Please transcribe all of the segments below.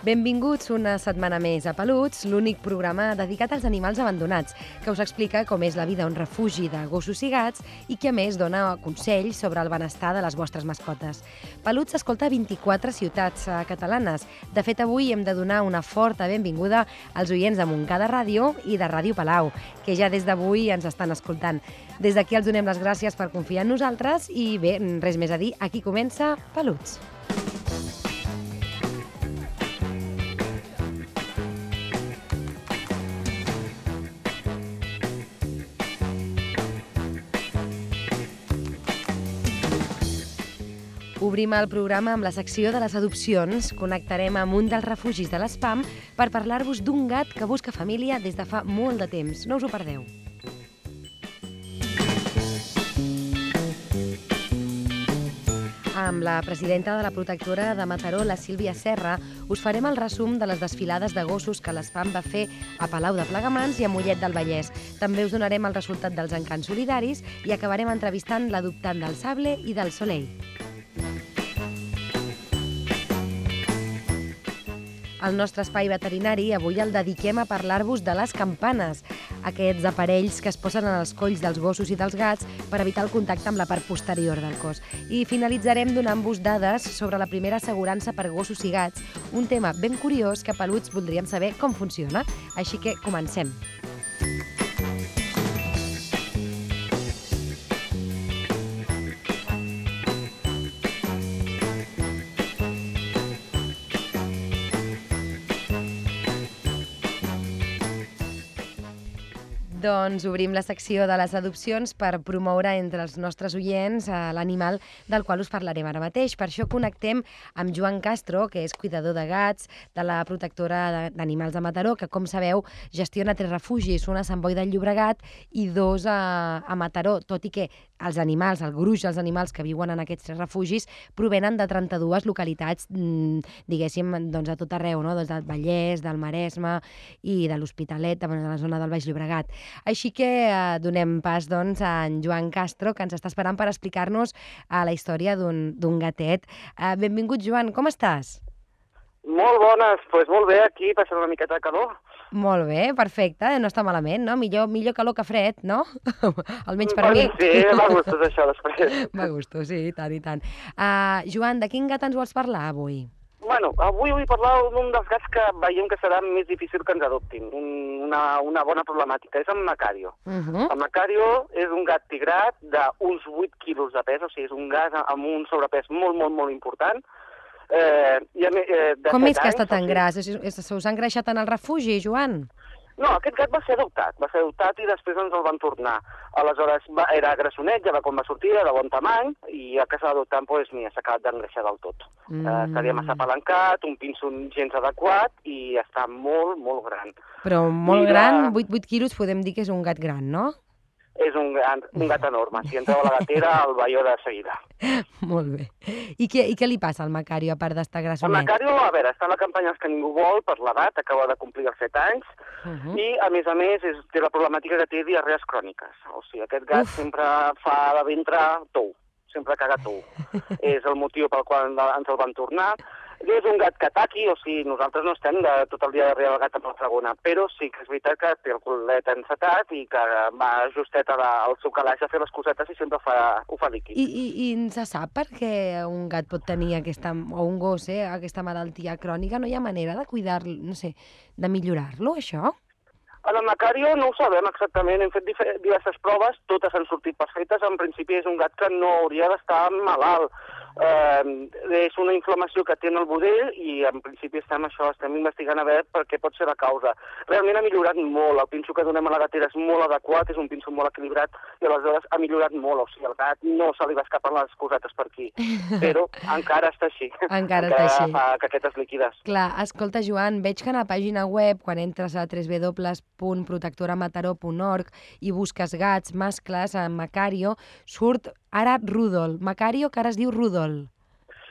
Benvinguts una setmana més a Peluts, l'únic programa dedicat als animals abandonats, que us explica com és la vida un refugi de gossos i gats i que a més dona consells sobre el benestar de les vostres mascotes. Peluts s'escolta a 24 ciutats eh, catalanes. De fet, avui hem de donar una forta benvinguda als oients de Montcada Ràdio i de Ràdio Palau, que ja des d'avui ens estan escoltant. Des d'aquí els donem les gràcies per confiar en nosaltres i bé, res més a dir, aquí comença Peluts. Obrim el programa amb la secció de les adopcions. Connectarem amb un dels refugis de l'ESPAM per parlar-vos d'un gat que busca família des de fa molt de temps. No us ho perdeu. Amb la presidenta de la protectora de Mataró, la Sílvia Serra, us farem el resum de les desfilades de gossos que l'ESPAM va fer a Palau de Plegamans i a Mollet del Vallès. També us donarem el resultat dels encants solidaris i acabarem entrevistant l'adoptant del Sable i del Soleil. El nostre espai veterinari avui el dediquem a parlar-vos de les campanes, aquests aparells que es posen en els colls dels gossos i dels gats per evitar el contacte amb la part posterior del cos. I finalitzarem donant-vos dades sobre la primera assegurança per gossos i gats, un tema ben curiós que peluts voldríem saber com funciona. Així que comencem. Doncs obrim la secció de les adopcions per promoure entre els nostres oients eh, l'animal del qual us parlarem ara mateix. Per això connectem amb Joan Castro, que és cuidador de gats de la protectora d'animals de Mataró, que, com sabeu, gestiona tres refugis, un a Sant Boi del Llobregat i dos a, a Mataró, tot i que els animals, el gruix dels animals que viuen en aquests tres refugis provenen de 32 localitats, mm, diguéssim, doncs a tot arreu, no? doncs del Vallès, del Maresme i de l'Hospitalet, de, la zona del Baix Llobregat. Així que eh, donem pas doncs, a en Joan Castro, que ens està esperant per explicar-nos eh, la història d'un gatet. Eh, benvingut, Joan, com estàs? Molt bones, doncs pues molt bé, aquí passant una miqueta de calor. Molt bé, perfecte, no està malament, no? Millor, millor calor que fred, no? Almenys per mi. Sí, va gustos això després. Va gustos, sí, i tant, i tant. Uh, Joan, de quin gat ens vols parlar avui? Bueno, avui vull parlar d'un dels gats que veiem que serà més difícil que ens adoptin, un, una, una bona problemàtica, és el Macario. Uh -huh. El Macario és un gat tigrat d'uns 8 quilos de pes, o sigui, és un gat amb un sobrepès molt, molt, molt important. Eh, i a, me- eh, de Com és que està tan gras? És- és- Se us ha engreixat en el refugi, Joan? No, aquest gat va ser adoptat, va ser adoptat i després ens el van tornar. Aleshores va, era grassonet, ja va quan va sortir, era de bon tamany, i a casa adoptant, doncs, mira, s'ha acabat d'engreixar del tot. Mm. Uh, estaria massa palancat, un pinso gens adequat i està molt, molt gran. Però molt Mira. gran, 8, 8 quilos, podem dir que és un gat gran, no? És un, gran, un gat enorme. Si entreu a la gatera, el veieu de seguida. Molt bé. I què, I què li passa al Macario, a part d'estar El grassonet? Macario, a veure, està a la campanya que ningú vol per l'edat, acaba de complir els 7 anys, Uh -huh. i, a més a més, és, té la problemàtica que té diarrees cròniques. O sigui, aquest gat Uf. sempre fa de ventre tou, sempre caga tou. és el motiu pel qual ens el van tornar. És un gat que ataqui, o sigui, nosaltres no estem de, tot el dia darrere del gat amb la fragona, però sí que és veritat que té el culet encetat i que va justet a la, al seu calaix a fer les cosetes i sempre fa, ho fa líquid. I, i, I se sap per què un gat pot tenir aquesta, o un gos, eh, aquesta malaltia crònica? No hi ha manera de cuidar-lo, no sé, de millorar-lo, això? En el Macario no ho sabem exactament, hem fet diverses proves, totes han sortit perfectes, en principi és un gat que no hauria d'estar malalt. Eh, és una inflamació que té en el budell i en principi estem això, estem investigant a veure per què pot ser la causa. Realment ha millorat molt, el pinso que donem a la gatera és molt adequat, és un pinso molt equilibrat i aleshores ha millorat molt, o sigui, el gat no se li va escapar les cosetes per aquí, però encara està així. Encara està així. fa caquetes líquides. Clar, escolta, Joan, veig que a la pàgina web, quan entres a www.protectoramataró.org i busques gats, mascles, a Macario, surt ara Rudol. Macario, que ara es diu Rudol.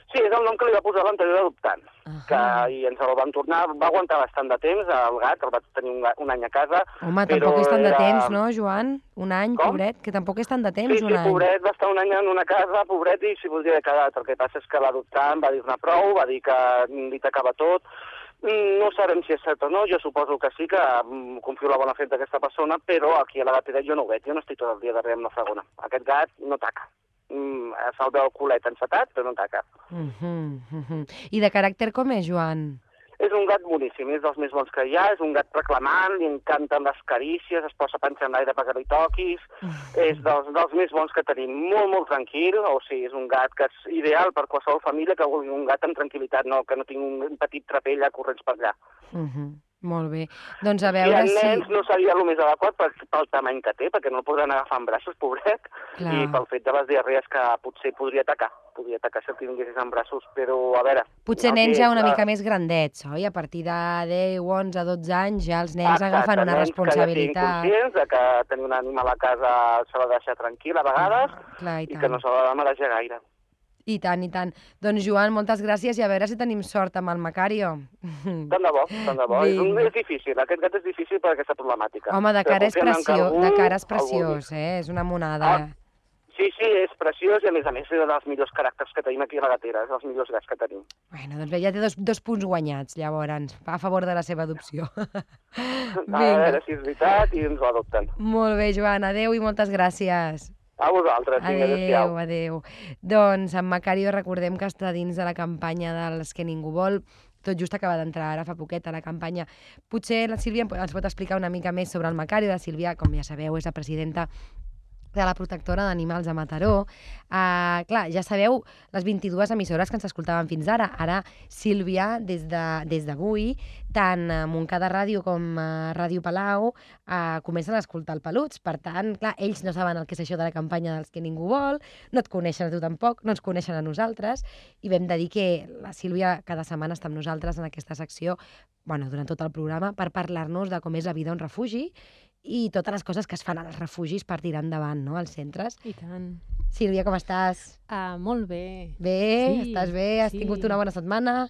Sí, és el nom que li va posar l'anterior adoptant, Ahà. que i ens el van tornar, va aguantar bastant de temps, el gat, el vaig tenir un, un any a casa. Home, però tampoc és tant de era- temps, no, Joan? Un any, Com? pobret, que tampoc és tant de temps, Sí, sí, un any. pobret, va estar un any en una casa, pobret, i s'hi voldria haver quedat. El que passa és que l'adoptant va dir-ne prou, va dir que li tacava tot. Mm, No sabem si és cert o no, jo suposo que sí, que mm, confio la bona fe d'aquesta persona, però aquí a la gatera jo no ho veig, jo no estic tot el dia darrere amb la segona. Aquest gat no taca. Mm, Se'l veu el culet encetat, però no taca. Mhm, mhm. I de caràcter com és, Joan? És un gat boníssim, és dels més bons que hi ha, és un gat reclamant, li encanten les carícies, es posa panxa en l'aire perquè li toquis, és dels, dels més bons que tenim, molt, molt tranquil, o sigui, és un gat que és ideal per qualsevol família que vulgui un gat amb tranquil·litat, no que no tingui un petit trapell a corrents per allà. Mhm. Molt bé. Doncs a I veure en si... nens no seria el més adequat per, pel tamany que té, perquè no el podran agafar en braços, pobret, Clar. i pel fet de les diarrees que potser podria atacar, podria atacar si el tinguessis en braços, però a veure... Potser nens ja una la- mica més grandets, oi? A partir de 10, 11, 12 anys ja els nens Exacte, agafen una nens Que ja responsabilitat. conscients de que tenir un animal a casa s'ha de deixar tranquil a vegades Clar, i i que no s'ha de marejar gaire. I tant, i tant. Doncs, Joan, moltes gràcies i a veure si tenim sort amb el Macario. Tant de bo, tant de bo. És, un, Vinga. és difícil, aquest gat és difícil per aquesta problemàtica. Home, de cara és preciós, algú de cara és preciós, eh? És una monada. Ah. Sí, sí, és preciós i a més a més és dels millors caràcters que tenim aquí a la gatera, és dels millors gats que tenim. Bueno, doncs bé, ja té dos, dos punts guanyats, llavors, a favor de la seva adopció. A Vinga. veure si és veritat i ens ho adopten. Molt bé, Joan, adeu i moltes gràcies. A vosaltres. Adéu, adéu. Doncs en Macario recordem que està dins de la campanya dels que ningú vol, tot just acaba d'entrar ara fa poquet a la campanya. Potser la Sílvia ens pot explicar una mica més sobre el Macario. La Sílvia, com ja sabeu, és la presidenta de la protectora d'animals a Mataró. Uh, clar, ja sabeu les 22 emissores que ens escoltaven fins ara. Ara, Sílvia, des de- des d'avui, de, tant a Montcada Ràdio com a Ràdio Palau uh, comencen a escoltar el Peluts. Per tant, clar, ells no saben el que és això de la campanya dels que ningú vol, no et coneixen a tu tampoc, no ens coneixen a nosaltres, i vam de dir que la Sílvia cada setmana està amb nosaltres en aquesta secció, bueno, durant tot el programa, per parlar-nos de com és la vida un refugi i totes les coses que es fan als refugis per tirar endavant, no?, als centres. I tant. Sílvia, com estàs? Ah, molt bé. Bé? Sí, estàs bé? Has sí. tingut una bona setmana?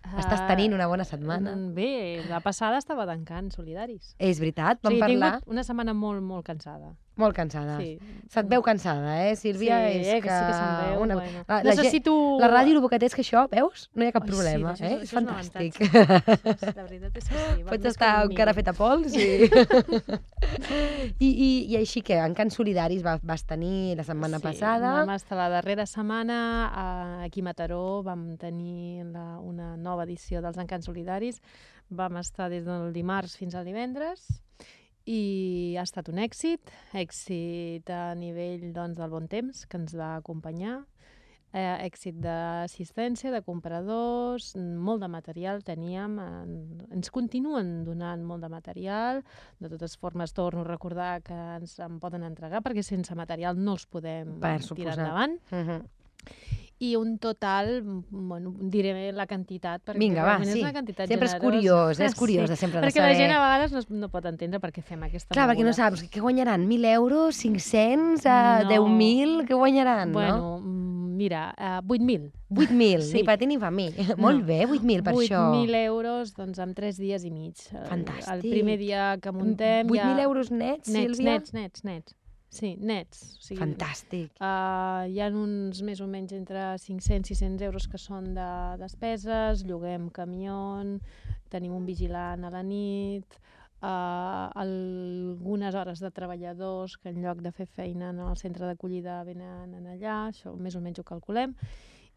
Estàs tenint una bona setmana? Mm, Bé, la passada estava tancant solidaris. És veritat, vam sí, parlar tingut una setmana molt, molt cansada. Molt cansada. Sí. Se't veu cansada, eh, Sílvia? sí, és eh, que sí que se'm veu. una... Bueno. La, la, Necessito... la ràdio, el que té és que això, veus? No hi ha cap Ai, problema, sí, eh? és fantàstic. És La veritat és que sí. Pots estar que amb cara miri. feta pols i... I, i, I així que en Cants Solidaris va, vas tenir la setmana sí, passada... Vam estar la darrera setmana a- aquí a Mataró, vam tenir la, una nova edició dels Encants Solidaris. Vam estar des del dimarts fins al divendres i ha estat un èxit, èxit a nivell doncs, del bon temps que ens va acompanyar, eh, èxit d'assistència, de compradors, molt de material teníem, en, ens continuen donant molt de material, de totes formes torno a recordar que ens en poden entregar perquè sense material no els podem Per tirar endavant. Uh -huh. I un total, mm, bueno, diré la quantitat perquè Vinga, va, sí. és una quantitat Sempre és generosa. curiós, és curiós de sempre de perquè saber. la gent a vegades no, no pot entendre per què fem aquesta Clar, perquè no saps, què guanyaran? 1.000 euros? 500? Uh, No. 10.000? Què guanyaran, no? Bueno, mm, mira, uh, 8.000. 8.000, Sí. ni per ti ni per mi. Molt No. bé, 8.000 per això. 8.000 euros, doncs, en 3 dies i mig. El- Fantàstic. El primer dia que muntem 8.000 ja... euros nets, nets, Sílvia? nets, nets, nets. Sí, nets. O sigui, Fantàstic. Uh, hi ha uns més o menys entre 500 i 600 euros que són de despeses, lloguem camió, tenim un vigilant a la nit, uh, algunes hores de treballadors que en lloc de fer feina en el centre d'acollida venen en allà, això més o menys ho calculem,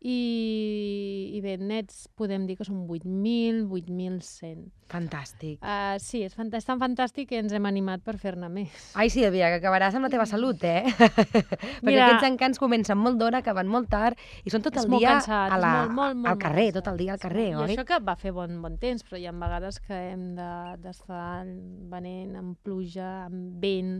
i, i bé, nets podem dir que són 8.000, 8.100. Fantàstic. Uh, sí, és, fant és tan fantàstic que ens hem animat per fer-ne més. Ai, Sílvia, que acabaràs amb la teva salut, eh? Perquè Mira- aquests encants comencen molt d'hora, acaben molt tard i són tot el dia cansat, a la, molt, molt, molt, al carrer, molt tot el dia al carrer, I oi? això que va fer bon, bon temps, però hi ha vegades que hem de- d'estar de, venent amb pluja, amb vent,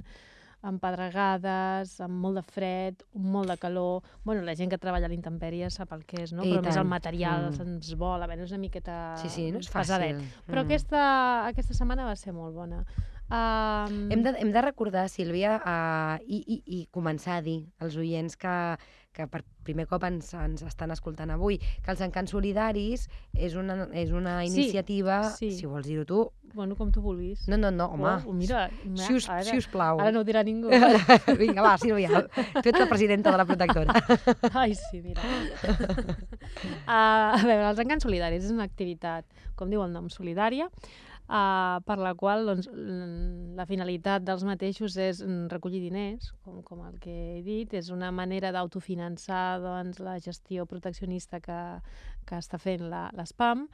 amb pedregades, amb molt de fred, molt de calor... Bueno, la gent que treballa a la intempèrie sap el que és, no? I Però més el material Mm. se'ns vola, bé, és una miqueta Sí, sí, no és pesadet. fàcil. Però Mm. aquesta, aquesta setmana va ser molt bona. Um, Hem de, hem de recordar, Sílvia, uh, i, i, i començar a dir als oients que, que per primer cop ens, ens estan escoltant avui, que els Encants Solidaris és una, és una Sí, iniciativa, sí. si vols dir-ho tu, Bueno, com tu vulguis. no, no, no, home, Oh, mira, mira, si us, ara, si us plau. ara no ho dirà ningú. Vinga, va, Sílvia, tu ets la presidenta de la protectora. Ai, sí, mira. uh, a veure, els encants solidaris és una activitat, com diu el nom, solidària, uh, per la qual doncs, la finalitat dels mateixos és mm, recollir diners, com, com el que he dit, és una manera d'autofinançar doncs, la gestió proteccionista que, que està fent la- l'ESPAM,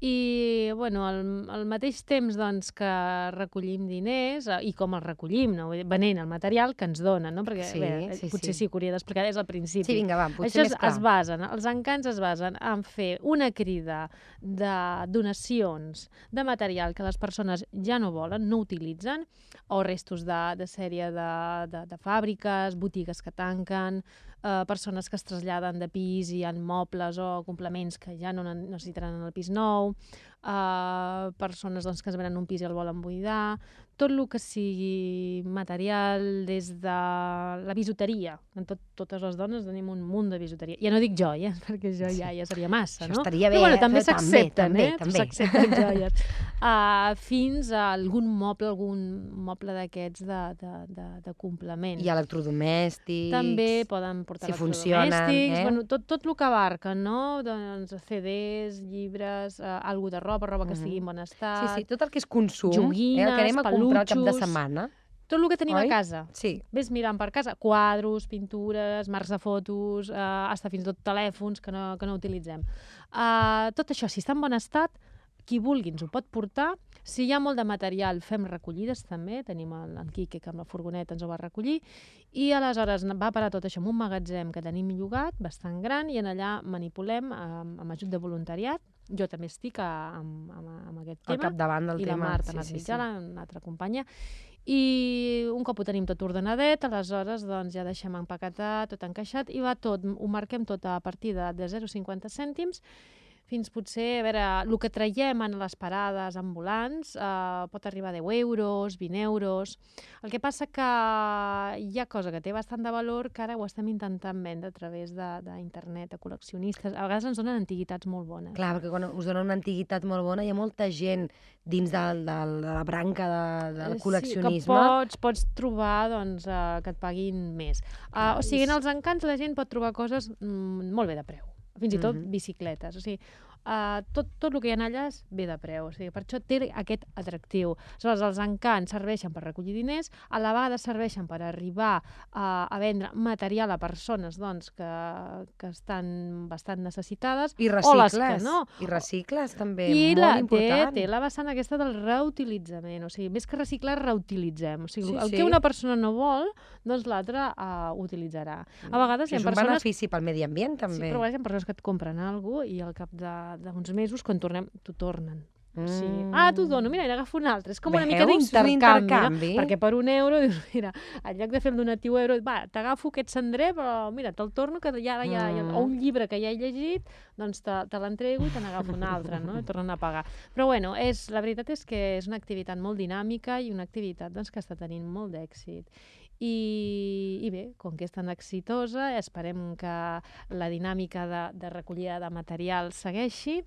i, bueno, al, al mateix temps doncs, que recollim diners, eh, i com els recollim, no? Venent el material que ens donen, no? Perquè, Sí, bé, sí, potser sí. sí que hauria d'explicar des del principi. Sí, vinga, va, potser Això més clar. es basen, els encants es basen en fer una crida de donacions de material que les persones ja no volen, no utilitzen, o restos de, de sèrie de, de, de fàbriques, botigues que tanquen, eh, persones que es traslladen de pis i han mobles o complements que ja no ne- necessitaran en el pis nou, eh, persones doncs, que es venen un pis i el volen buidar, tot el que sigui material des de la bisuteria. En tot, totes les dones tenim un munt de bisuteria. Ja no dic joies, perquè això ja, ja seria massa, Això no? estaria bé, Però bueno, eh? també s'accepten, eh? també. S'accepten joies. Uh, fins a algun moble, algun moble d'aquests de, de, de, de complement. I electrodomèstics... També poden portar si electrodomèstics, funcionen, eh? bueno, tot, tot el que abarca, no? Doncs CDs, llibres, uh, algú de roba, roba que Mhm. estigui en bon Sí, estat, sí, tot el que és consum, eh, el joguines, que anem a comprar el cap de setmana. tot el que tenim Oi? a casa. Sí, Ves mirant per casa, quadros, pintures, marcs de fotos, eh, hasta fins i tot telèfons que no, que no utilitzem. Uh, tot això, si està en bon estat, qui vulgui ens ho pot portar. Si hi ha molt de material, fem recollides també. Tenim el, el Quique que amb la furgoneta ens ho va recollir. I aleshores va parar tot això en un magatzem que tenim llogat, bastant gran, i en allà manipulem amb, amb ajut de voluntariat. Jo també estic a, amb, amb, amb aquest al tema capdavant del i la tema. Marta sí, sí, sí, sí. Altra companya. I un cop ho tenim tot ordenadet, aleshores doncs, ja deixem empaquetat, tot encaixat, i va tot, ho marquem tot a partir de, de 0,50 cèntims, fins potser, a veure, el que traiem en les parades ambulants eh, pot arribar a 10 euros, 20 euros. El que passa que hi ha cosa que té bastant de valor que ara ho estem intentant vendre a través de- d'internet, de, de col·leccionistes. A vegades ens donen antiguitats molt bones. Clar, perquè quan us donen una antiguitat molt bona, hi ha molta gent dins del, del, de la branca de, del Eh, Sí, col·leccionisme. que pots, pots trobar doncs, uh, que et paguin més. Uh, o sigui, en els encants la gent pot trobar coses mm, molt bé de preu. Fins i tot Mhm. bicicletes. O sigui, uh, tot, tot el que hi ha allà bé de preu. O sigui, per això té aquest atractiu. Aleshores, els encants serveixen per recollir diners, a la vegada serveixen per arribar a, a vendre material a persones doncs, que, que estan bastant necessitades I o les recicles. que no. I recicles també, I molt la, té, important. té la vessant aquesta del reutilitzament, o sigui, més que reciclar, reutilitzem. O sigui, Sí, el sí. que una persona no vol, doncs l'altra uh, utilitzarà. A vegades hi Això ha és un persones... benefici pel medi ambient, Sí, també. però a vegades hi ha persones que et compren alguna cosa i al cap de- d'uns mesos, quan tornem, t'ho tornen. Mm. ah, t'ho dono, mira, n'agafo un altre. És com una mica Veus? Un d'intercanvi, intercanvi. no? Perquè per un euro, dius, mira, en lloc de fer el donatiu euro, va, t'agafo aquest cendrer, però mira, te'l torno, que ja, ja, ja, Mm. o un llibre que ja he llegit, doncs te, te l'entrego i te n'agafo un altre, no? I tornen a pagar. Però bueno, és, la veritat és que és una activitat molt dinàmica i una activitat doncs, que està tenint molt d'èxit. I, I bé, com que és tan exitosa, esperem que la dinàmica de, de recollida de material segueixi.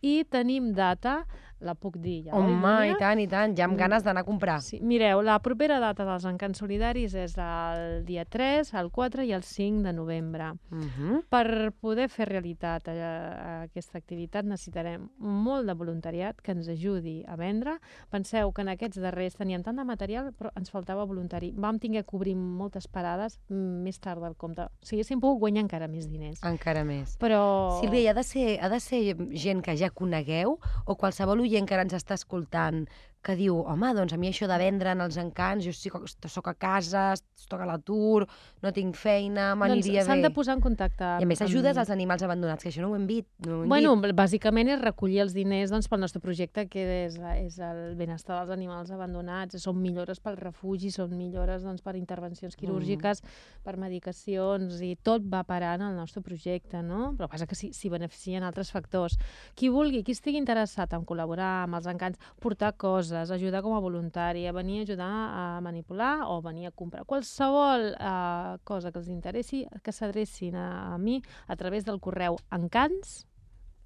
I tenim data, la puc dir ja, oi, Home, i Núria? tant, i tant, ja amb Mm. ganes d'anar a comprar. Sí, mireu, la propera data dels Encants Solidaris és el dia 3, el 4 i el 5 de novembre. Uh -huh. Per poder fer realitat eh, aquesta activitat necessitarem molt de voluntariat que ens ajudi a vendre. Penseu que en aquests darrers teníem tant de material, però ens faltava voluntari. Vam tingué que obrir moltes parades mm, més tard del compte. O sigui, haguéssim pogut guanyar encara més diners. Encara més. Però... Sílvia, i ha de, ser, ha de ser gent que ja conegueu o qualsevol oient que ara ens està escoltant que diu, home, doncs a mi això de vendre en els encants, jo soc, soc a casa, estic a l'atur, no tinc feina, m'aniria doncs s'han bé. de posar en contacte I a més ajudes amb- als animals abandonats, que això no ho hem dit. No ho hem Bueno, dit. bàsicament és recollir els diners doncs, pel nostre projecte, que és, és el benestar dels animals abandonats. Són millores pel refugi, són millores doncs, per intervencions quirúrgiques, per medicacions, i tot va parar en el nostre projecte, no? Però passa que s'hi s'hi beneficien altres factors. Qui vulgui, qui estigui interessat en col·laborar amb els encants, portar coses, coses, ajudar com a voluntari, a venir a ajudar a manipular o venir a comprar qualsevol eh, cosa que els interessi, que s'adrecin a, a mi a través del correu encants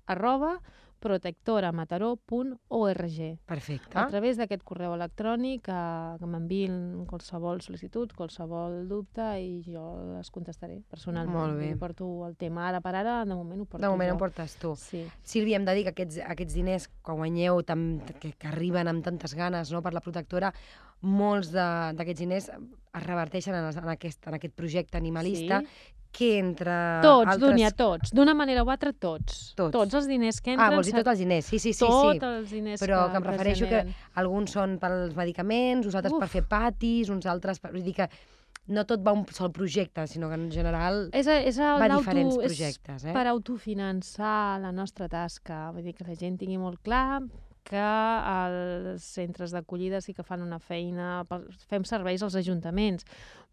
arroba protectoramataró.org. Perfecte. A través d'aquest correu electrònic eh, que m'enviïn qualsevol sol·licitud, qualsevol dubte i jo les contestaré personalment. Molt bé. I porto el tema ara per ara, de moment ho porto De moment jo. ho portes tu. Sí. Sílvia, hem de dir que aquests, aquests diners que guanyeu, tam, que, que arriben amb tantes ganes no, per la protectora, molts d'aquests diners es reverteixen en, en, aquest, en aquest projecte animalista Sí. Que entre Tots, altres... Dúnia, tots. D'una manera o altra, tots. Tots. Tots els diners que Ah, entren... vols dir tots els diners? Sí, sí, sí. tots sí. els diners Però que, que, em refereixo que alguns són pels medicaments, uns altres Uf. per fer patis, uns altres... Per... Vull dir que no tot va un sol projecte, sinó que en general És, a- és el va a diferents és projectes. Eh? per autofinançar la nostra tasca. Vull dir que la gent tingui molt clar que els centres d'acollida sí que fan una feina, fem serveis als ajuntaments,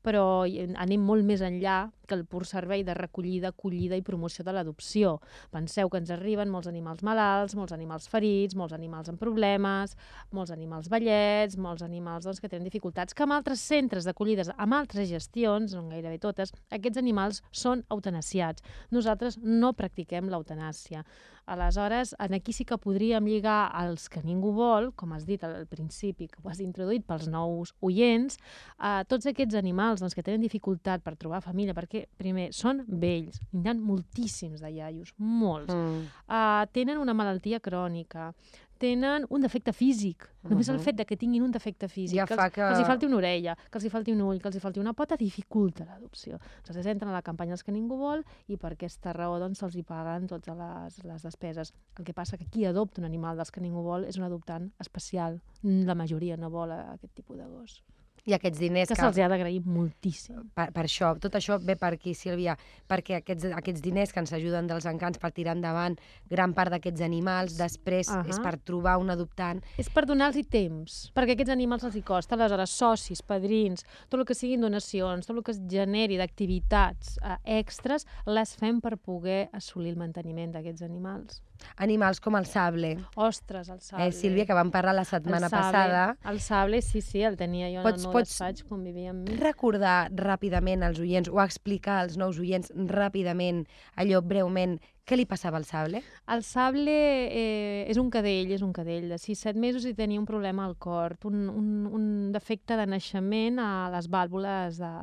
però anem molt més enllà que el pur servei de recollida, acollida i promoció de l'adopció. Penseu que ens arriben molts animals malalts, molts animals ferits, molts animals amb problemes, molts animals vellets, molts animals doncs, que tenen dificultats, que amb altres centres d'acollides, amb altres gestions, no gairebé totes, aquests animals són eutanasiats. Nosaltres no practiquem l'eutanàsia. Aleshores, en aquí sí que podríem lligar els que ningú vol, com has dit al principi, que ho has introduït pels nous oients, a tots aquests animals doncs, que tenen dificultat per trobar família, perquè, primer, són vells, n'hi ha moltíssims de iaios, molts. Mm. Uh, tenen una malaltia crònica, tenen un defecte físic. Només el Mhm. fet de que tinguin un defecte físic, Ja que, els, que- que els hi falti una orella, que els hi falti un ull, que els hi falti una pota, dificulta l'adopció. Aleshores entren a la campanya els que ningú vol i per aquesta raó doncs, se'ls hi paguen totes les, les despeses. El que passa que qui adopta un animal dels que ningú vol és un adoptant especial. La majoria no vol aquest tipus de gos. I aquests diners Que que... se'ls ha d'agrair moltíssim. per, per això, tot això ve per aquí, Sílvia, perquè aquests, aquests diners que ens ajuden dels encants per tirar endavant gran part d'aquests animals, després uh. -huh. és per trobar un adoptant. És per donar-los temps, perquè aquests animals els hi costa. Aleshores, socis, padrins, tot el que siguin donacions, tot el que es generi d'activitats eh, extres, les fem per poder assolir el manteniment d'aquests animals. Animals com el sable, Ostres, el sable. eh, Sílvia, que vam parlar la setmana el sable, passada. El sable, sí, sí, el tenia jo Pots- en el meu pots- despatx quan vivia amb mi. Recordar ràpidament als oients o explicar als nous oients ràpidament, allò breument, què li passava al sable? El sable eh, és un cadell, és un cadell de 6-7 mesos i tenia un problema al cor, un, un, un defecte de naixement a les vàlvules de,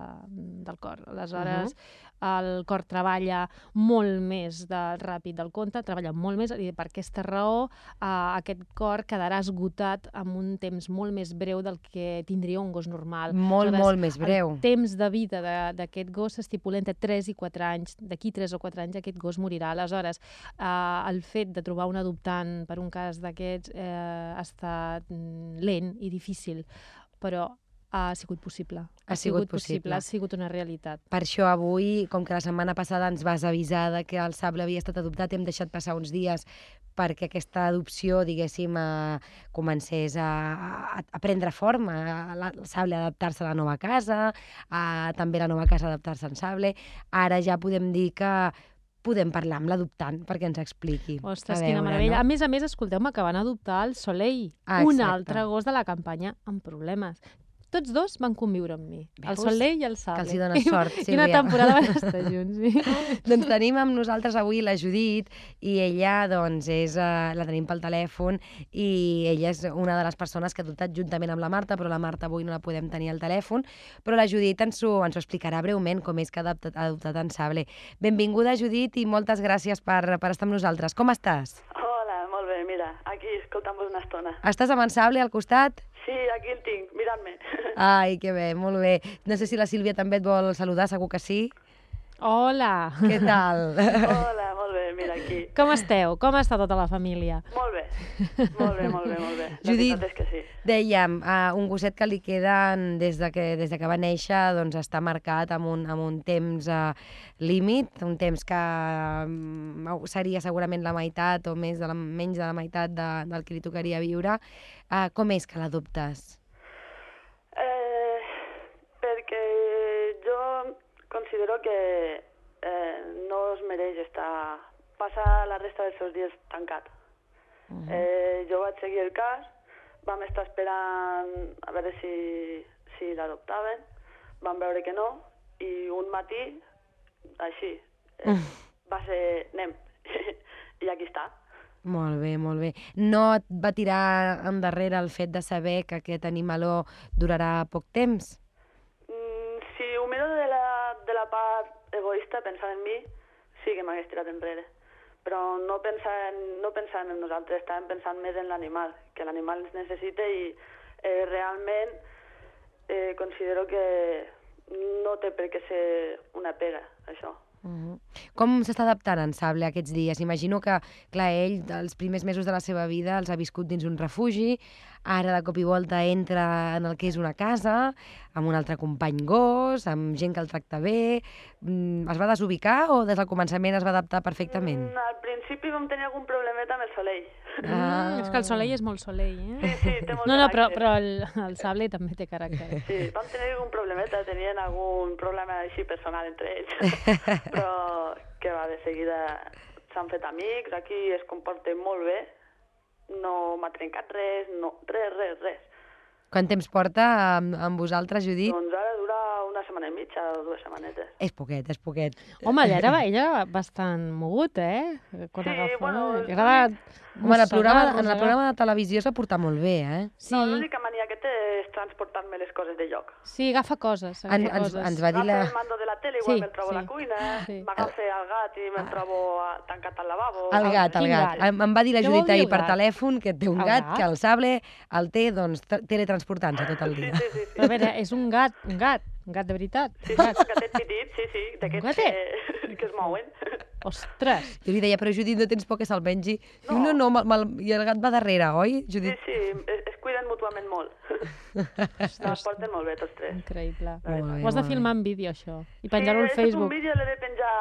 del cor. Aleshores, uh -huh. El cor treballa molt més de, ràpid del compte, treballa molt més, i per aquesta raó eh, aquest cor quedarà esgotat en un temps molt més breu del que tindria un gos normal. Molt, Aleshores, molt més breu. El temps de vida d'aquest gos s'estipula entre 3 i 4 anys. D'aquí 3 o 4 anys aquest gos morirà. Aleshores, eh, el fet de trobar un adoptant per un cas d'aquests eh, ha estat mm, lent i difícil, però ha sigut possible. Ha sigut possible. Ha sigut una realitat. Per això avui, com que la setmana passada ens vas avisar de que el sable havia estat adoptat, hem deixat passar uns dies perquè aquesta adopció, diguéssim, eh, comencés a, a, a prendre forma, a la- el sable a adaptar-se a la nova casa, a, també la nova casa a adaptar-se al sable. Ara ja podem dir que podem parlar amb l'adoptant perquè ens expliqui. Ostres, A quina veure, meravella. A No? més a més, escolteu-me, que van adoptar el Soleil, Ah, un altre gos de la campanya amb problemes. Tots dos van conviure amb mi, el Veus? Soleil i el Sable. els hi dones sort, I una Sílvia. temporada van estar junts, sí. Doncs tenim amb nosaltres avui la Judit i ella doncs és, uh, la tenim pel telèfon i ella és una de les persones que ha adoptat juntament amb la Marta, però la Marta avui no la podem tenir al telèfon, però la Judit ens ho, ens ho explicarà breument com és que ha adoptat, ha adoptat en Sable. Benvinguda, Judit, i moltes gràcies per, per estar amb nosaltres. Com estàs? Mira, aquí escoltant-vos una estona. Estàs amb en Sable al costat? Sí, aquí el tinc, mirant-me. Ai, que bé, molt bé. No sé si la Sílvia també et vol saludar, segur que sí. Hola! Què tal? Hola, bé, mira, aquí. Com esteu? Com està tota la família? Molt bé, molt bé, molt bé, molt bé. La Judit. és que sí. Dèiem, uh, un gosset que li queden des de que, des de que va néixer doncs està marcat amb un, amb un temps uh, límit, un temps que um, seria segurament la meitat o més de la, menys de la meitat de, del que li tocaria viure. Uh, com és que l'adoptes? Eh, perquè jo considero que eh, no es mereix estar passar la resta dels seus dies tancat. Uh -huh. Eh, jo vaig seguir el cas, vam estar esperant a veure si, si l'adoptaven, vam veure que no, i un matí, així, eh, va ser, anem, i aquí està. Molt bé, molt bé. No et va tirar endarrere el fet de saber que aquest animaló durarà poc temps? Mm, si ho miro de la, de la part egoista, pensant en mi, sí que m'hagués tirat enrere. Però no pensant, no pensant en nosaltres, estàvem pensant més en l'animal, que l'animal ens necessita i eh, realment eh, considero que no té per què ser una pega, això. Uh -huh. Com s'està adaptant en Sable aquests dies? Imagino que, clar, ell, els primers mesos de la seva vida els ha viscut dins un refugi, ara de cop i volta entra en el que és una casa, amb un altre company gos, amb gent que el tracta bé... Mm, Es va desubicar o des del començament es va adaptar perfectament? Mm, al principi vam tenir algun problemeta amb el Soleil. Ah. Mm, és que el Soleil és molt Soleil, eh? Sí, sí, té molt No, no, però, però el, el Sable també té caràcter. Sí, vam tenir algun problemeta, tenien algun problema així personal entre ells, però que va, de seguida s'han fet amics, aquí es comporten molt bé, no m'ha trencat res, no, res, res, res. Quant temps porta amb, amb vosaltres, Judit? Doncs ara dura una setmana i mitja o dues setmanetes. És poquet, és poquet. Home, ella era, ella era bastant mogut, eh? Quan Sí, agafa, bueno, li agrada Home, en el, programa, en el programa de televisió es va portar molt bé, eh? Sí, No, l'única mania que té és transportar-me les coses de lloc. sí, agafa coses, agafa En, ens, coses. ens va dir Agafa la... el mando de la tele, igual Sí, me'l trobo a sí. la cuina, Sí. m'agafa el gat i me'l trobo a- tancat al lavabo. El gat, el gat. gat? Em, em va dir la Judit ahir per telèfon que té un gat, gat? que el sable el té, doncs, tra- teletransportant-se tot el Sí, dia. sí, sí. sí. Però a veure, és un gat, un gat, un gat de veritat. Sí, un sí, gat. un gatet petit, sí, sí, d'aquests que, que es mouen. Ostres! Jo li deia, però Judit, no tens por que se'l mengi? No, no, No. no, mal, mal... i el gat va darrere, oi, Sí, Judit? sí, es, es cuiden mútuament molt. No, es porten molt bé tots tres. Increïble. Ho has de filmar en vídeo, això. I penjar-ho sí, al he fet un Facebook. vídeo, l'he de penjar...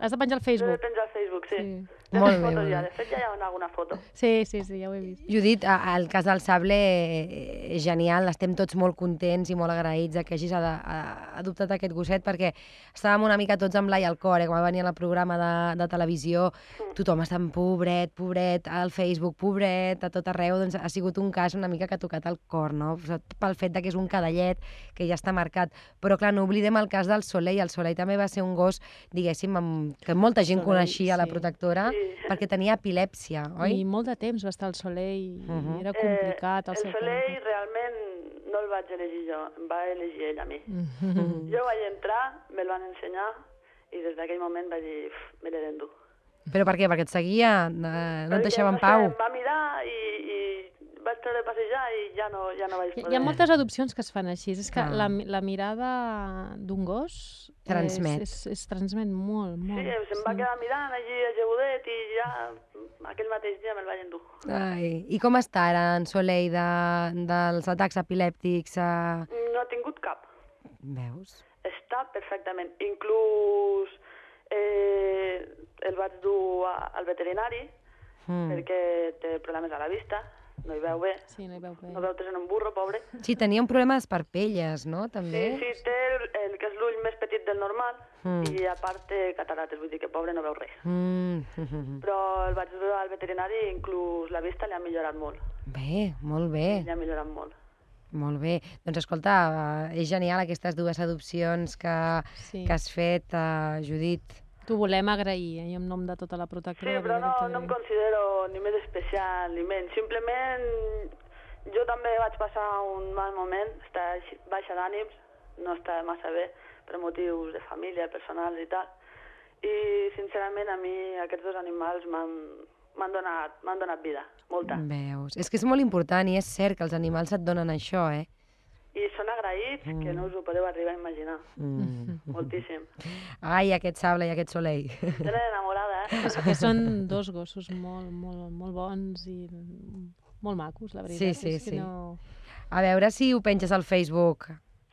Has de penjar al L'he de Facebook. penjar al Facebook, sí. Sí. De Molt bé, fotos molt ja, de fet ja hi ha alguna foto. Sí, sí, sí, ja ho he vist. Judit, el cas del sable eh, és genial, estem tots molt contents i molt agraïts de que hagis adoptat aquest gosset perquè estàvem una mica tots amb l'ai al cor, eh? quan va venir al programa de, de televisió, tothom està en pobret, pobret, al Facebook, pobret, a tot arreu, doncs ha sigut un cas una mica que ha tocat el cor, no? Pel fet de que és un cadallet que ja està marcat. Però clar, no oblidem el cas del Soleil, el Soleil també va ser un gos, diguéssim, amb, que molta gent Soleil, coneixia, la sí. protectora, Sí. Perquè tenia epilèpsia, oi? I molt de temps va estar al Soleil i Mhm. era complicat. eh, el el seu Soleil realment no el vaig elegir jo, em va elegir ell a mi. Mhm. Jo vaig entrar, me'l van ensenyar i des d'aquell moment vaig dir, "Uf, me l'he d'endur. Però per què? Perquè et seguia, eh, no et deixava en pau. Em va mirar i, i vaig treure a passejar i ja no, ja no vaig poder. hi ha moltes adopcions que es fan així. És que Clar. la, la mirada d'un gos Transmet. És, és, és transmet molt, molt. Sí, se'm va quedar mirant allí ajagudet i ja aquell mateix dia me'l vaig endur. Ai, I com està ara en Soleil de, dels atacs epilèptics? Eh... No ha tingut cap. Veus? Està perfectament. Inclús eh, el vaig dur a, al veterinari Mm. perquè té problemes a la vista, no hi veu bé. Sí, no hi veu bé. No veu tres en un burro, pobre. Sí, tenia un problema d'esparpelles, no? Sí, També? sí, té el, el que és l'ull més petit del normal Mm. i a part té catarates, vull dir que pobre no veu res. Mm. Però el vaig dur al veterinari i inclús la vista li ha millorat molt. Bé, molt bé, Li ha millorat molt. molt bé. Doncs escolta, eh, és genial aquestes dues adopcions que, Sí. que has fet, uh, Judit. T'ho volem agrair, eh? i en nom de tota la Sí, protectora. però no, no em considero ni més especial ni menys. Simplement jo també vaig passar un mal moment, estar baixa d'ànims, no estava massa bé per motius de família, personals i tal. I sincerament a mi aquests dos animals m'han m'han donat, m'han donat vida, molta. Veus? És que és molt important i és cert que els animals et donen això, eh? I són agraïts que no us ho podeu arribar a imaginar. Mm. Moltíssim. Ai, aquest sable i aquest Soleil. Tenen enamorada, eh? És que són dos gossos molt, molt, molt bons i molt macos, la veritat. Sí, sí, és que sí. No... A veure si ho penges al Facebook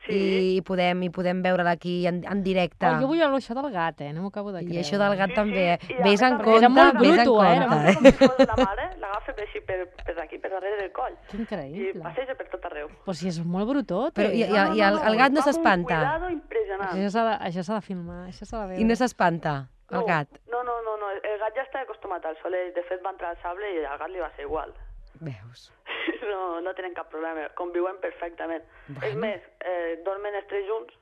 Sí. i, i podem, i podem veure-la aquí en, en directe. Oh, jo vull això del gat, eh? No m'ho acabo de creure. I això del gat Sí, també. sí, eh? i més en compte, Era molt ves en bruto, eh? Era si fos una mare, l'agafa per així per, per aquí, per darrere del coll. Que I increïble. passeja per tot arreu. Però si és molt brutot, Però eh? i- i- el- el gat no s'espanta? Un cuidado impressionant. Això s'ha de, filmar, això s'ha de veure. I no s'espanta, el no, gat. No, no, no, no, el gat ja està acostumat al soleil. De fet, va entrar al sable i al gat li va ser igual. Veus? no, no tenen cap problema, conviuen perfectament. Bueno. És més, eh, dormen els tres junts,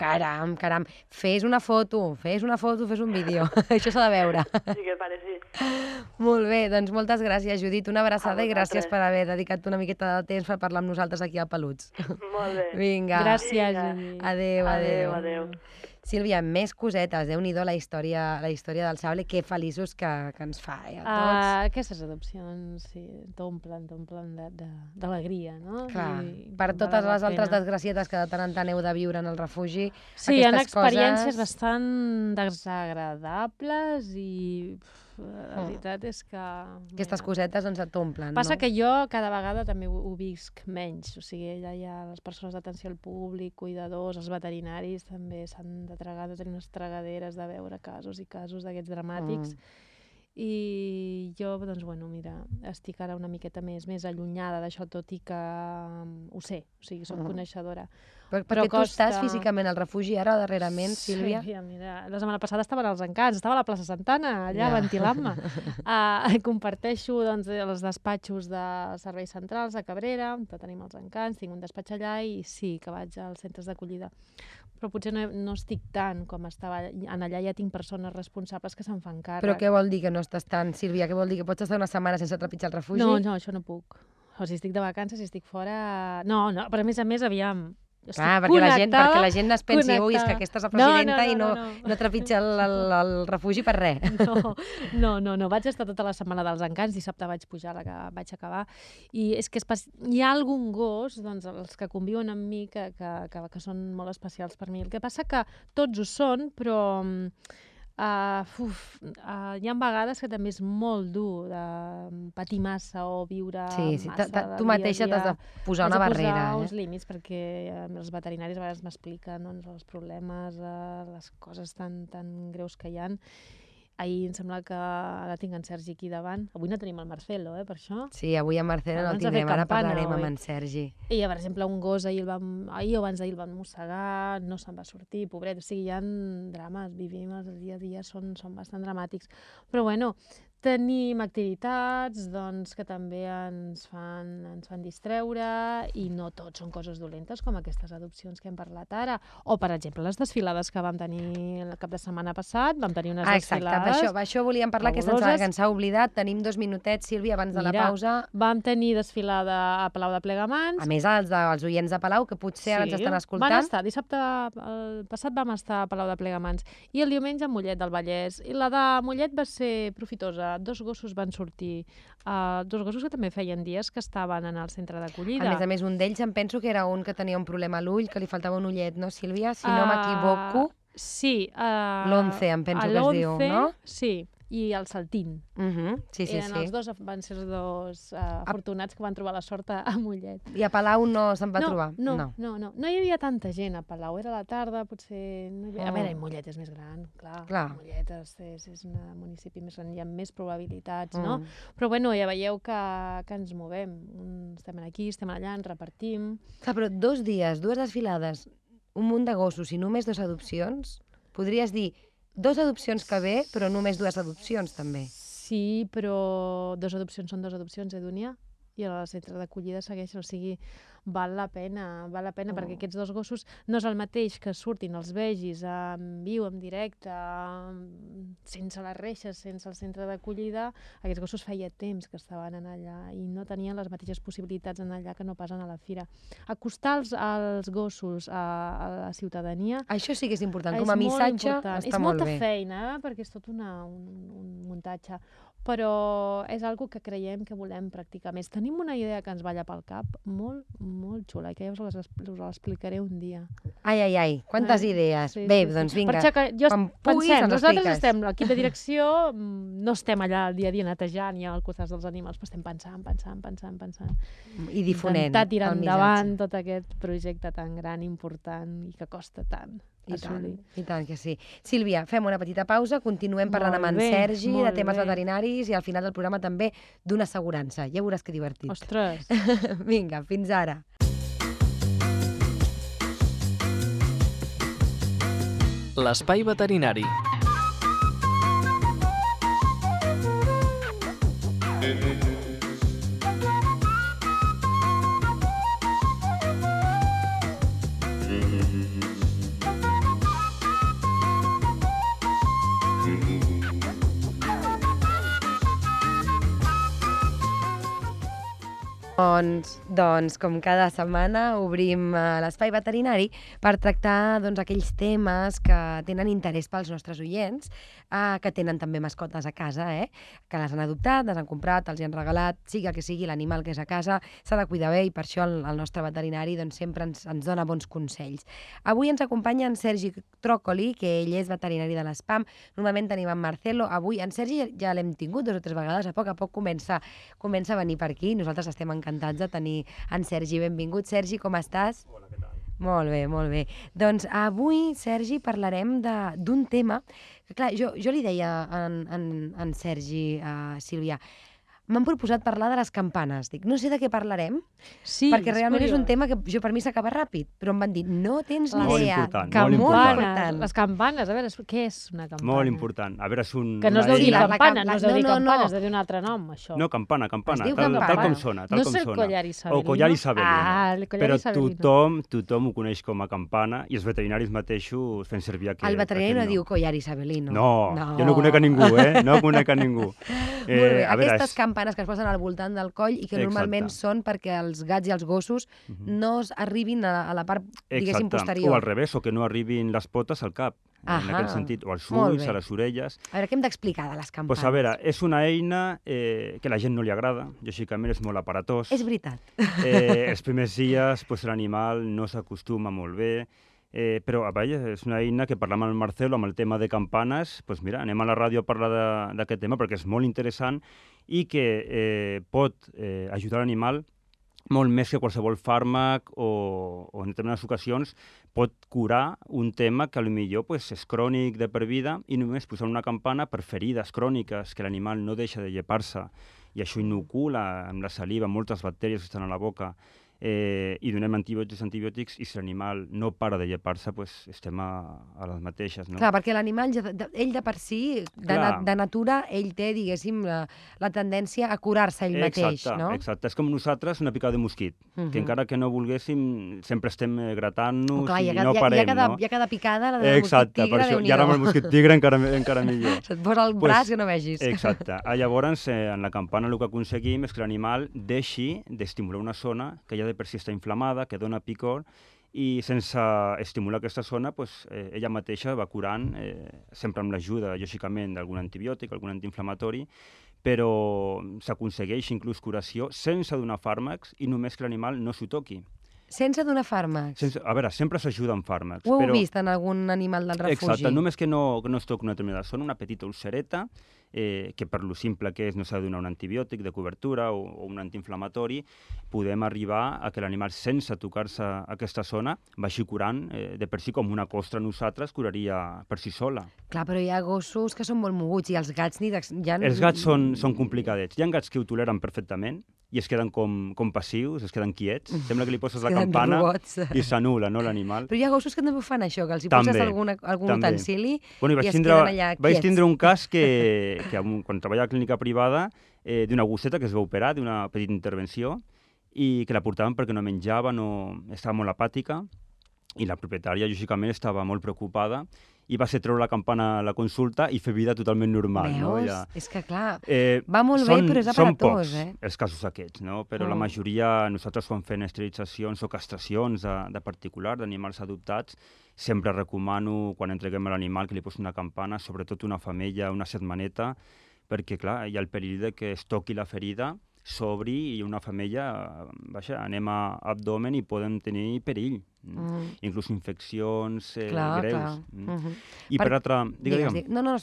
Caram, caram. Fes una foto, fes una foto, fes un vídeo. Això s'ha de veure. sí que pare sí. Molt bé, doncs moltes gràcies, Judit. Una abraçada i gràcies per haver dedicat una miqueta de temps per parlar amb nosaltres aquí a Peluts. Molt bé. Vinga. Gràcies. Judit. Adéu, adéu. Adéu, adéu. Sílvia, més cosetes. déu nhi la història, la història del sable. Que feliços que, que ens fa, eh, a tots. Uh, aquestes adopcions, sí, t'omplen, t'omplen de- de- d'alegria, no? Clar, I per totes les altres pena. desgracietes que de tant en tant heu de viure en el refugi, Sí, hi ha aquestes experiències coses... bastant desagradables i pf, la Mm. veritat és que... Aquestes mira, cosetes ens t'omplen, Passa no? que jo cada vegada també ho, ho visc menys, o sigui, allà hi ha les persones d'atenció al públic, cuidadors, els veterinaris també s'han de tragar, de tenir unes tragaderes de veure casos i casos d'aquests dramàtics. Mm. I jo, doncs, bueno, mira, estic ara una miqueta més més allunyada d'això, tot i que um, ho sé, o sigui, soc Mm. coneixedora. Per, però perquè tu estàs costa- físicament al refugi ara, darrerament, Sílvia? Sí, mira, la setmana passada estava als Encants, estava a la plaça Santana, allà, Ja. ventilant-me. uh, comparteixo doncs, els despatxos de serveis centrals a Cabrera, on tenim els Encants, tinc un despatx allà i sí, que vaig als centres d'acollida. Però potser no, no estic tant com estava en allà, ja tinc persones responsables que se'n fan càrrec. Però què vol dir que no estàs tant, Sílvia? Què vol dir que pots estar una setmana sense trepitjar el refugi? No, no, això no puc. O si estic de vacances, si estic fora... No, no, però a més a més, aviam, estic Clar, perquè la, gent, connectada, perquè la gent es pensi, ui, és que connectada. aquesta és la No, no, presidenta i no, no, no, no. no trepitja el, el, el refugi per res. No, no, no, no, vaig estar tota la setmana dels encants, dissabte vaig pujar, la que vaig acabar, i és que espe- hi ha algun gos, doncs, els que conviuen amb mi, que, que, que, que són molt especials per mi. El que passa que tots ho són, però uh, uf, uh, hi ha vegades que també és molt dur de patir massa o viure Sí, sí. massa tu mateixa t'has de posar una de barrera, posar eh? uns límits perquè eh, els veterinaris a vegades m'expliquen doncs, els problemes, eh, les coses tan, tan greus que hi han. Ahir em sembla que ara tinc en Sergi aquí davant. Avui no tenim el Marcelo, eh, per això. Sí, avui a Marcelo no el tindrem, ara campana, parlarem amb en Sergi. I, per exemple, un gos ahir, el vam, ahir o abans d'ahir el van mossegar, no se'n va sortir, pobret. O sigui, hi ha drames, vivim el dia a dia, són, són bastant dramàtics. Però, bueno, tenim activitats doncs, que també ens fan, ens fan distreure i no tot són coses dolentes com aquestes adopcions que hem parlat ara. O, per exemple, les desfilades que vam tenir el cap de setmana passat, vam tenir unes Ah, exacte, desfilades. això, per això volíem parlar, que se'ns que ens ha oblidat. Tenim dos minutets, Sílvia, abans de la Mira, pausa. Vam tenir desfilada a Palau de Plegamans, A més, els, de, els oients de Palau, que potser ara ens estan escoltant. Van estar, dissabte, el passat vam estar a Palau de Plegamans i el diumenge a Mollet del Vallès. I la de Mollet va ser profitosa. Dos gossos van sortir, uh, dos gossos que també feien dies que estaven en el centre A d'acollida. més a més, un d'ells em penso que era un que tenia un problema a l'ull, que li faltava un ullet, no, Sílvia? Si no Ah, m'equivoco. Sí. Uh, L'once, em penso que es diu, no? Sí, i el saltín. Uh -huh. Sí, sí, Eren sí. els dos, van ser els dos uh, afortunats que van trobar la sort a a Mollet. I a Palau no se'n va no, trobar? No, no, no, no. No hi havia tanta gent a Palau. Era a la tarda, potser... No hi havia... A Oh. veure, i Mollet és més gran, clar. Clar. Mollet és, és, és un municipi més gran, hi ha més probabilitats, no? Mm. Però bueno, ja veieu que, que ens movem. Estem aquí, estem allà, ens repartim. Clar, però dos dies, dues desfilades, un munt de gossos i només dues adopcions, podries dir dos adopcions que bé, però només dues adopcions també. Sí, però dos adopcions són dos adopcions, eh, Dúnia? I el centre d'acollida segueix, o sigui, val la pena, val la pena, Mm. perquè aquests dos gossos no és el mateix que surtin, els vegis en viu, en directe, sense les reixes, sense el centre d'acollida. Aquests gossos feia temps que estaven en allà i no tenien les mateixes possibilitats en allà que no passen a la fira. Acostar els, els gossos a, a la ciutadania Això sí que és important, és com a missatge important. està és molt molta bé. feina, eh? perquè és tot una, un, un muntatge, però és algo que creiem que volem practicar més. Tenim una idea que ens balla pel cap molt, molt xula i que ja us, l'explicaré un dia. Ai, ai, ai, quantes Eh? idees. Sí, bé, sí, doncs Per vinga. això que jo quan puguis pensem, ens nosaltres expliques. estem l'equip de direcció, mm, no estem allà el dia a dia netejant i al costat dels animals, però estem pensant, pensant, pensant, pensant. I difonent Intentar tirar endavant tot aquest projecte tan gran, important i que costa tant I tant, assolir. I tant que sí. Sílvia, fem una petita pausa, continuem parlant Molt amb en bé, Sergi de temes bé. veterinaris i al final del programa també d'una assegurança. Ja veuràs que divertit. Ostres! Vinga, fins ara. L'espai veterinari. Doncs, doncs, com cada setmana, obrim eh, l'espai veterinari per tractar doncs, aquells temes que tenen interès pels nostres oients, eh, que tenen també mascotes a casa, eh? que les han adoptat, les han comprat, els han regalat, sigui el que sigui l'animal que és a casa, s'ha de cuidar bé i per això el, el nostre veterinari doncs, sempre ens, ens dona bons consells. Avui ens acompanya en Sergi Tròcoli, que ell és veterinari de l'ESPAM. Normalment tenim en Marcelo. Avui en Sergi ja l'hem tingut dues o tres vegades, a poc a poc comença, comença a venir per aquí. Nosaltres estem encantats de tenir en Sergi. Benvingut, Sergi, com estàs? Hola, què tal? Molt bé, molt bé. Doncs avui, Sergi, parlarem d'un tema que, clar, jo, jo li deia en, en, en Sergi, a Sílvia, m'han proposat parlar de les campanes. Dic, no sé de què parlarem, Sí, perquè realment és un curiós. tema que jo per mi s'acaba ràpid, però em van dir, no tens ni Molt idea. important, que molt important. Campanes, les campanes, a veure, què és una campana? Molt important. A veure, és un... Que no es una deu dir la- la campana, cam- no es la- deu dir no, no, campana, no. es deu dir un altre nom, això. No, campana, campana, tal, tal campana. com sona, tal no com és el sona. collar isabelino? O collar isabelino. Ah, el collar Però isabelino. tothom, tothom ho coneix com a campana i els veterinaris mateixos fent servir aquest El veterinari no diu collar isabelino. No, no, jo no conec a ningú, eh? No conec a ningú. Eh, Molt bé, a veure, aquestes és- campanes que es posen al voltant del coll i que normalment Exacte. són perquè els gats i els gossos Mhm. no es arribin a, a la part, diguéssim, Exacte. posterior. O al revés, o que no arribin les potes al cap. En Ahà. aquest sentit, o als ulls, a les orelles. A veure, què hem d'explicar de les campanes? Pues a veure, és una eina eh, que a la gent no li agrada, lògicament és molt aparatós. És veritat. Eh, els primers dies pues, l'animal no s'acostuma molt bé, eh, però a veure, és una eina que parlam amb el Marcelo amb el tema de campanes, pues mira, anem a la ràdio a parlar de- d'aquest tema perquè és molt interessant i que eh, pot eh, ajudar l'animal molt més que qualsevol fàrmac o, o en determinades ocasions pot curar un tema que potser pues, és crònic de per vida i només posar una campana per ferides cròniques que l'animal no deixa de llepar-se. I això inocula amb la saliva moltes bactèries que estan a la boca eh, i donem antibiòtics antibiòtics i si l'animal no para de llepar-se pues, estem a, a les mateixes. No? Clar, perquè l'animal, ja de, ell de per si, de, na, de natura, ell té, diguéssim, la, la tendència a curar-se ell mateix, exacte, no? Exacte, és com nosaltres una picada de mosquit, Mhm. que encara que no volguéssim, sempre estem eh, gratant-nos i ja, no ja, parem, ja, cada, no? ja cada picada, la de Exacte, mosquit tigre, per això, i ara amb el mosquit tigre encara, encara millor. Se't posa el Pues, braç que no vegis. Exacte. Ah, Llavors, eh, en la campana el que aconseguim és que l'animal deixi d'estimular una zona que ja de per si està inflamada, que dona picor, i sense estimular aquesta zona, pues, eh, ella mateixa va curant, eh, sempre amb l'ajuda, lògicament, d'algun antibiòtic, algun antiinflamatori, però s'aconsegueix inclús curació sense donar fàrmacs i només que l'animal no s'ho toqui. Sense donar fàrmacs. Sense, a veure, sempre s'ajuda amb fàrmacs. Ho heu però... vist en algun animal del refugi? Exacte, només que no, que no es toqui una determinada zona, una petita ulcereta, eh, que per lo simple que és no s'ha de donar un antibiòtic de cobertura o, o un antiinflamatori, podem arribar a que l'animal, sense tocar-se aquesta zona, vagi curant, eh, de per si com una costra nosaltres curaria per si sola. Clar, però hi ha gossos que són molt moguts i els gats ni... d'ex- Ja... Els gats són, són complicadets. Hi ha gats que ho toleren perfectament i es queden com, com passius, es queden quiets. Sembla que li poses la campana robots. i s'anul·la no, l'animal. Però hi ha gossos que també ho fan això, que els hi També, poses alguna, algun també. utensili Bueno, i i vaig es tindre, queden allà vaig quiets. tindre un cas que, que amb- quan treballava a la clínica privada eh, d'una gosseta que es va operar, d'una petita intervenció, i que la portaven perquè no menjava, no, estava molt apàtica, i la propietària, lògicament, estava molt preocupada, i va ser treure la campana a la consulta i fer vida totalment normal. No? Veus? Ja. És que clar, Eh, Va molt bé, però és són aparatós, pocs eh? els casos aquests, no? però Mm. la majoria, nosaltres quan fem esterilitzacions o castracions de, de particular, d'animals adoptats, sempre recomano, quan entreguem a l'animal, que li posi una campana, sobretot una femella, una setmaneta, perquè, clar, hi ha el perill de que es toqui la ferida, s'obri i una femella, vaja, anem a abdomen i podem tenir perill. Mm. Inclús infeccions eh, clar, greus. clar. Mm. Mhm. I per, Per- altra... Digue, Digues, digues. No, no,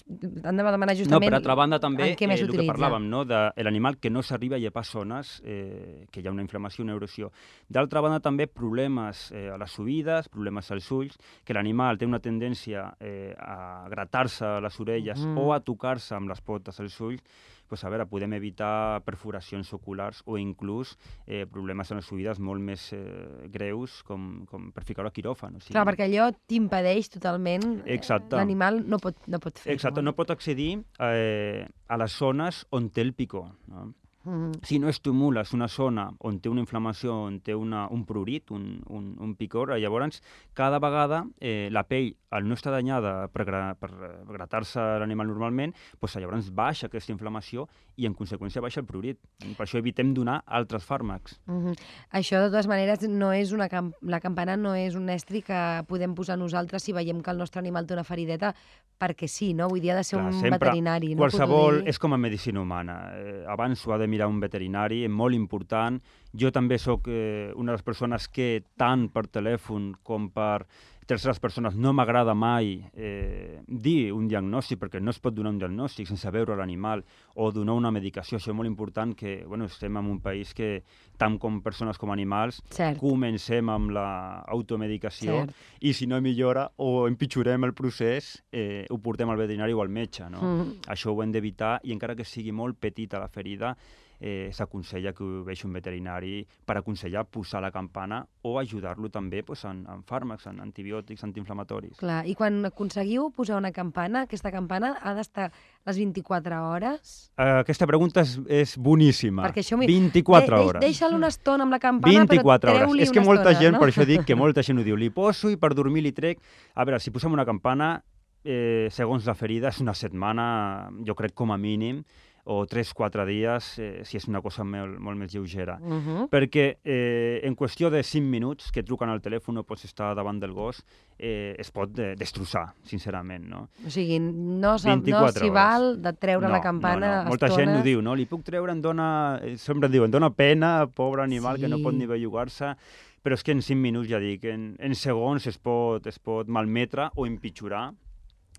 anava a demanar No, justament... per altra banda també, eh, el que parlàvem, no, de l'animal que no s'arriba a llepar zones eh, que hi ha una inflamació, una erosió. D'altra banda també problemes eh, a les suïdes, problemes als ulls, que l'animal té una tendència eh, a gratar-se les orelles Mhm. o a tocar-se amb les potes als ulls, pues, a veure, podem evitar perforacions oculars o inclús eh, problemes en les suïdes molt més eh, greus, com, com per ficar-ho a quiròfan. O sigui, Clar, perquè allò t'impedeix totalment... eh, Exacte. L'animal no pot, no pot fer Exacte, no pot accedir eh, a les zones on té el picor. No? Mm. Si no estimules una zona on té una inflamació, on té una, un prurit, un, un, un picor, eh, llavors cada vegada eh, la pell, al no estar danyada per, gra, per eh, gratar-se l'animal normalment, doncs llavors baixa aquesta inflamació i en conseqüència baixa el prurit. Per això evitem donar altres fàrmacs. Mm -hmm. Això, de totes maneres, no és una camp la campana no és un estri que podem posar nosaltres si veiem que el nostre animal té una ferideta perquè sí, no? Vull dir, ha de ser Clar, un sempre veterinari. No Qualsevol Podria- és com a medicina humana. Eh, abans ho ha de mirar un veterinari, és molt important. Jo també sóc eh, una de les persones que tant per telèfon com per terceres persones no m'agrada mai eh, dir un diagnòstic, perquè no es pot donar un diagnòstic sense veure l'animal o donar una medicació. Això és molt important que bueno, estem en un país que, tant com persones com animals, Cert. comencem amb l'automedicació Cert. i si no millora o empitjorem el procés, eh, ho portem al veterinari o al metge. No? Mm. Això ho hem d'evitar i encara que sigui molt petita la ferida, eh, s'aconsella que ho vegi un veterinari per aconsellar posar la campana o ajudar-lo també pues, en, en fàrmacs, en antibiòtics, antiinflamatoris. Clar, i quan aconseguiu posar una campana, aquesta campana ha d'estar les 24 hores? Uh, aquesta pregunta és, és boníssima. Perquè això m'hi- 24 De- hores. Deixa'l una estona amb la campana, 24 però hores. És que molta estona, gent, no? per això dic que molta gent ho diu, li poso i per dormir li trec. A veure, si posem una campana, eh, segons la ferida, és una setmana, jo crec com a mínim, o 3-4 dies, eh, si és una cosa molt, molt més lleugera. Uh -huh. Perquè eh, en qüestió de 5 minuts que truquen al telèfon o pots estar davant del gos, eh, es pot de, destrossar, sincerament, no? O sigui, no, no 24 s'hi hores. val de treure no, la campana no, no. Molta gent ho diu, no? Li puc treure, em dona... eh, Sempre diuen, dona pena, pobre animal, que no Sí. pot ni bellugar-se, però és que en 5 minuts, ja dic, en, en segons es pot, es pot malmetre o empitjorar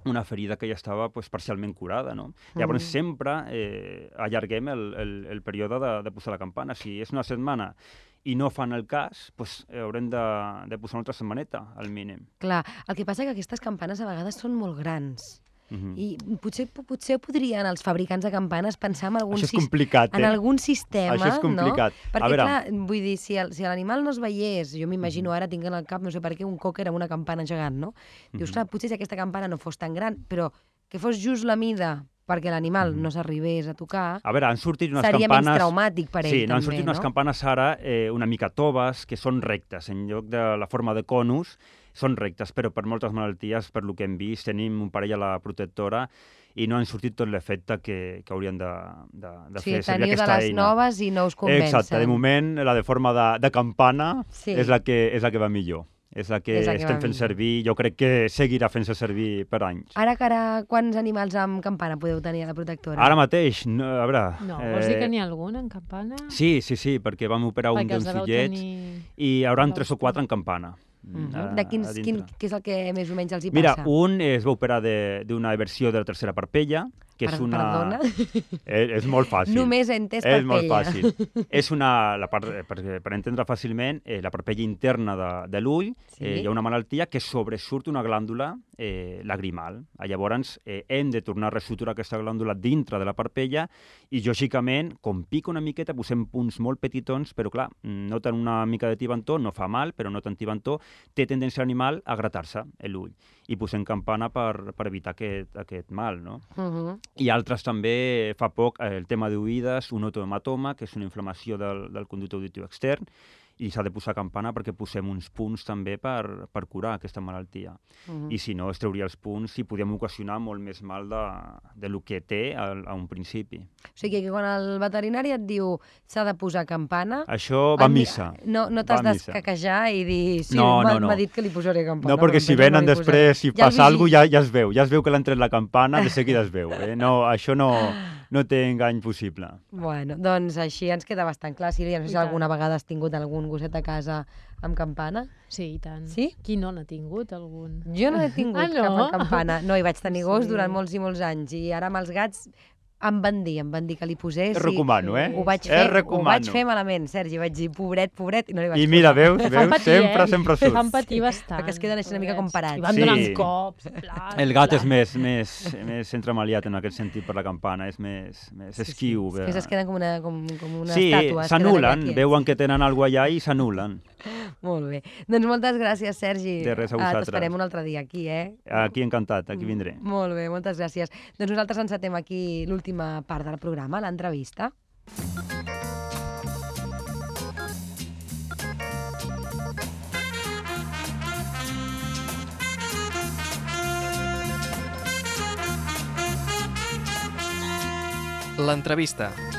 una ferida que ja estava pues, parcialment curada, no? Llavors Mm. sempre eh, allarguem el, el, el període de, de posar la campana. Si és una setmana i no fan el cas, pues, haurem de, de posar una altra setmaneta, al mínim. Clar, el que passa que aquestes campanes a vegades són molt grans. Uh -huh. I potser, potser podrien els fabricants de campanes pensar en algun, Això és complicat, en eh? algun sistema, Això és complicat. no? Perquè, A veure- clar, vull dir, si el- si l'animal no es veiés, jo m'imagino ara, tinc en el cap, no sé per què, un cocker amb una campana gegant, no? Dius, Mhm. clar, potser si aquesta campana no fos tan gran, però que fos just la mida perquè l'animal Mhm. no s'arribés a tocar, A veure, han sortit unes seria campanes... menys traumàtic per ell, sí, no, han també, sortit unes no? campanes ara eh, una mica toves, que són rectes, en lloc de la forma de conus, són rectes, però per moltes malalties, per lo que hem vist, tenim un parell a la protectora i no han sortit tot l'efecte que, que haurien de, de, de sigui, fer servir teniu de les eina. noves i no us convencen. Exacte, de moment la de forma de, de campana Sí. és, la que, és la que va millor. És la que És la que estem fent millor. servir, jo crec que seguirà fent-se servir per anys. Ara que ara, quants animals amb campana podeu tenir a la protectora? Ara mateix, no, a veure... No, vols dir que n'hi ha algun en campana? Sí, sí, sí, perquè vam operar un Perquè dels deveu fillets tenir... i hi haurà tres o quatre en campana. Mhm. a- De quins, a quin, què és el que més o menys els hi Mira, passa? un es va operar de- d'una versió de la tercera parpella, que és Per- una... Perdona? És, és molt fàcil. Només he entès És molt pella. fàcil. és una, la part, eh, per, per entendre fàcilment, eh, la parpella interna de, de l'ull, Sí. eh, hi ha una malaltia que sobresurt una glàndula eh, lagrimal. Ah, Llavors, eh, hem de tornar a resuturar aquesta glàndula dintre de la parpella i, lògicament, com pica una miqueta, posem punts molt petitons, però, clar, noten una mica de tibantó, no fa mal, però no tant tibantó, té tendència l'animal a gratar-se l'ull. I posem campana per, per evitar aquest, aquest mal, no? Mhm. I altres també, fa poc, el tema d'oïdes, un otohematoma, que és una inflamació del, del conducte auditiu extern, i s'ha de posar campana perquè posem uns punts també per, per curar aquesta malaltia. Mhm. I si no, es trauria els punts i podríem ocasionar molt més mal de, de lo que té a, a un principi. O sigui que quan el veterinari et diu s'ha de posar campana... Això va a missa. No, no t'has d'escaquejar i dir sí, No, m'ha no, no. dit que li posaré campana. No, perquè si venen després, si Ja passa alguna cosa, ja, ja es veu. Ja es veu que l'han tret la campana, de seguida es veu. Eh? No, això no, no té engany possible. Bueno, doncs així ens queda bastant clar. Sílvia, no sé si alguna vegada has tingut algun gosset a casa amb campana. Sí, i tant. Sí? Qui no n'ha tingut, algun? Jo no he tingut Ah, no? cap amb campana. No, hi vaig tenir gos Sí. durant molts i molts anys. I ara amb els gats em van dir, em van dir que li posés. Et recomano, i eh? Ho vaig, Et fer, ho vaig fer malament, Sergi. Vaig dir, pobret, pobret, i no li vaig I posar. mira, veus, veus, patir, sempre, eh? sempre surt. Fan patir bastant. Perquè es queden així una mica com parats. I van Sí. donant cops, plats, El gat és plats. més, més, més entremaliat en aquest sentit per la campana, és més, més esquiu. És que es queden com una, com, com una sí, estàtua. es queden s'anulen, veuen que tenen alguna allà i s'anulen. Molt bé. Doncs moltes gràcies, Sergi. De res a Ah, vosaltres. T'esperem un altre dia aquí, eh? Aquí encantat, aquí vindré. Molt bé, moltes gràcies. Doncs nosaltres encetem aquí l'última part del programa, l'entrevista. L'entrevista.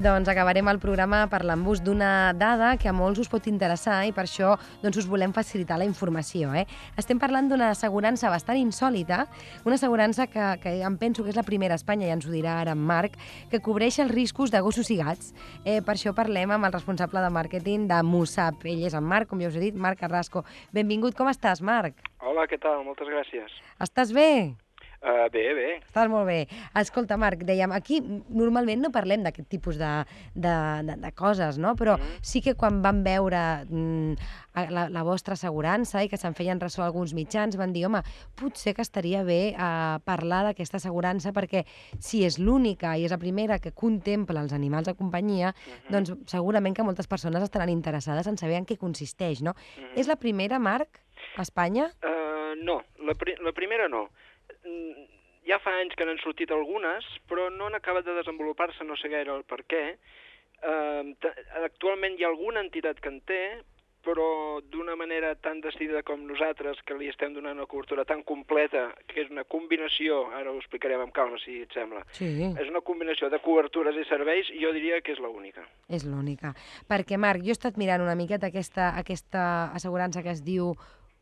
Doncs acabarem el programa parlant-vos d'una dada que a molts us pot interessar i per això doncs, us volem facilitar la informació. Eh? Estem parlant d'una assegurança bastant insòlita, una assegurança que, que em penso que és la primera a Espanya, ja ens ho dirà ara en Marc, que cobreix els riscos de gossos i gats. Eh, per això parlem amb el responsable de màrqueting de Musap. Ell és en Marc, com ja us he dit, Marc Carrasco. Benvingut, com estàs, Marc? Hola, què tal? Moltes gràcies. Estàs bé? Uh, bé, bé. Estàs molt bé. Escolta, Marc, dèiem, aquí normalment no parlem d'aquest tipus de, de, de, de coses, no? Però Mm. sí que quan van veure mm, la, la vostra assegurança i que se'n feien ressò alguns mitjans, van dir, home, potser que estaria bé eh, parlar d'aquesta assegurança perquè si és l'única i és la primera que contempla els animals de companyia, Mhm. doncs segurament que moltes persones estaran interessades en saber en què consisteix, no? Mhm. És la primera, Marc, a Espanya? Uh, no, la, pri la primera no. Mm, Ja fa anys que n'han sortit algunes, però no han acabat de desenvolupar-se, no sé gaire el per què. Uh, actualment hi ha alguna entitat que en té, però d'una manera tan decidida com nosaltres, que li estem donant una cobertura tan completa, que és una combinació, ara ho explicarem amb calma si et sembla, Sí. és una combinació de cobertures i serveis, jo diria que és l'única. És l'única. Perquè, Marc, jo he estat mirant una miqueta aquesta, aquesta assegurança que es diu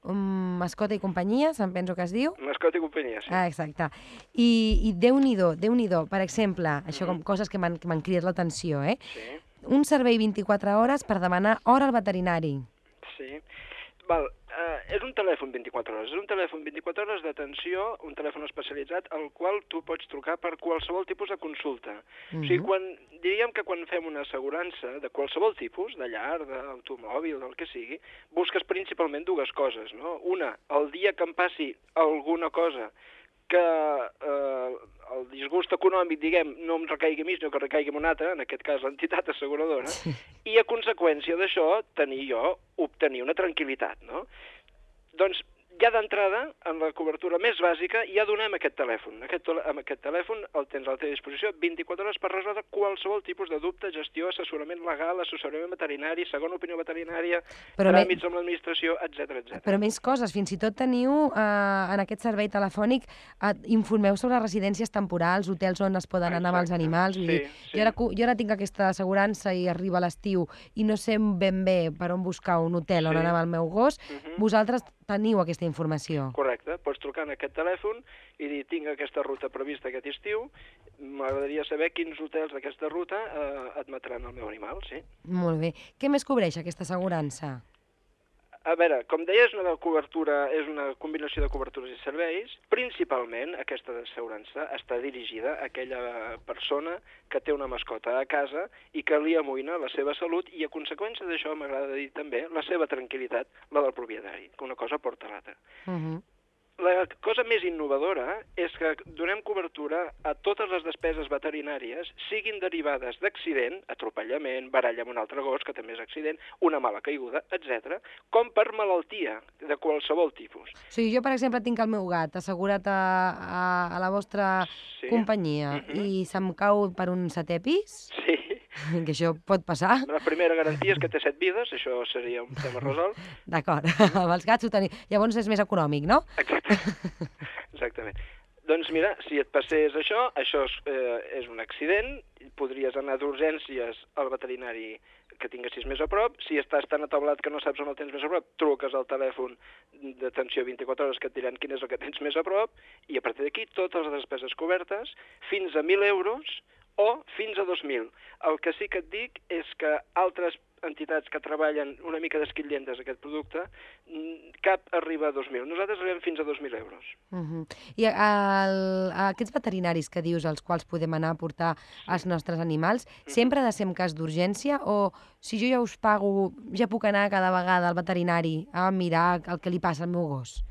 um, Mascota i companyia, se'm penso que es diu. Mascota i companyia, sí. Ah, exacte. I, i Déu-n'hi-do, déu nhi déu Per exemple, això com coses que m'han que m'han cridat l'atenció, eh? Sí. Un servei 24 hores per demanar hora al veterinari. Sí. Val, eh, és un telèfon 24 hores, és un telèfon 24 hores d'atenció, un telèfon especialitzat al qual tu pots trucar per qualsevol tipus de consulta. O sigui, Mhm. quan, diríem que quan fem una assegurança de qualsevol tipus, de llar, d'automòbil, del que sigui, busques principalment dues coses, no? Una, el dia que em passi alguna cosa que eh, el disgust econòmic, diguem, no em recaigui a mi, sinó que recaigui en un altre, en aquest cas l'entitat asseguradora, Sí. i a conseqüència d'això tenir jo, obtenir una tranquil·litat, no? Doncs ja d'entrada, en la cobertura més bàsica, ja donem aquest telèfon. Aquest, amb aquest telèfon el tens a la teva disposició 24 hores per resoldre qualsevol tipus de dubte, gestió, assessorament legal, assessorament veterinari, segona opinió veterinària, Però me- tràmits amb l'administració, etc etc. Però més coses, fins i tot teniu eh, en aquest servei telefònic, eh, informeu sobre residències temporals, hotels on es poden anar amb els Exacte. animals. Vull Sí, dir, sí. jo, ara, jo ara tinc aquesta assegurança i arriba l'estiu i no sé ben bé per on buscar un hotel on Sí. anar amb el meu gos. Mhm. Vosaltres teniu aquesta informació. Correcte, pots trucar en aquest telèfon i dir tinc aquesta ruta prevista aquest estiu, m'agradaria saber quins hotels d'aquesta ruta eh, admetran el meu animal, sí. Molt bé. Què més cobreix aquesta assegurança? A veure, com deia, és una cobertura, és una combinació de cobertures i serveis. Principalment, aquesta assegurança està dirigida a aquella persona que té una mascota a casa i que li amoïna la seva salut i, a conseqüència d'això, m'agrada dir també, la seva tranquil·litat, la del propietari, que una cosa porta l'altra. Uh -huh. La cosa més innovadora és que donem cobertura a totes les despeses veterinàries, siguin derivades d'accident, atropellament, baralla amb un altre gos, que també és accident, una mala caiguda, etc, com per malaltia de qualsevol tipus. O sigui, jo, per exemple, tinc el meu gat assegurat a, a, a la vostra Sí. companyia Mhm. i se'm cau per un setè pis, Sí. que això pot passar, La primera garantia és que té set vides, això seria un tema resolt. d'acord, amb els gats ho tenim. Llavors és més econòmic, no? Exacte. Exactament. Doncs mira, si et passés això, això és, eh, és un accident, podries anar d'urgències al veterinari que tinguessis més a prop, si estàs tan atablat que no saps on el tens més a prop, truques al telèfon d'atenció 24 hores que et diran quin és el que tens més a prop, i a partir d'aquí totes les despeses cobertes, fins a 1.000 euros o fins a 2.000. El que sí que et dic és que altres entitats que treballen una mica d'esquitllentes aquest producte, mm, cap arriba a 2.000. Nosaltres arribem fins a 2.000 euros. Uh -huh. I el, aquests veterinaris que dius als quals podem anar a portar els nostres animals, sempre ha de ser en cas d'urgència o si jo ja us pago, ja puc anar cada vegada al veterinari a mirar el que li passa al meu gos?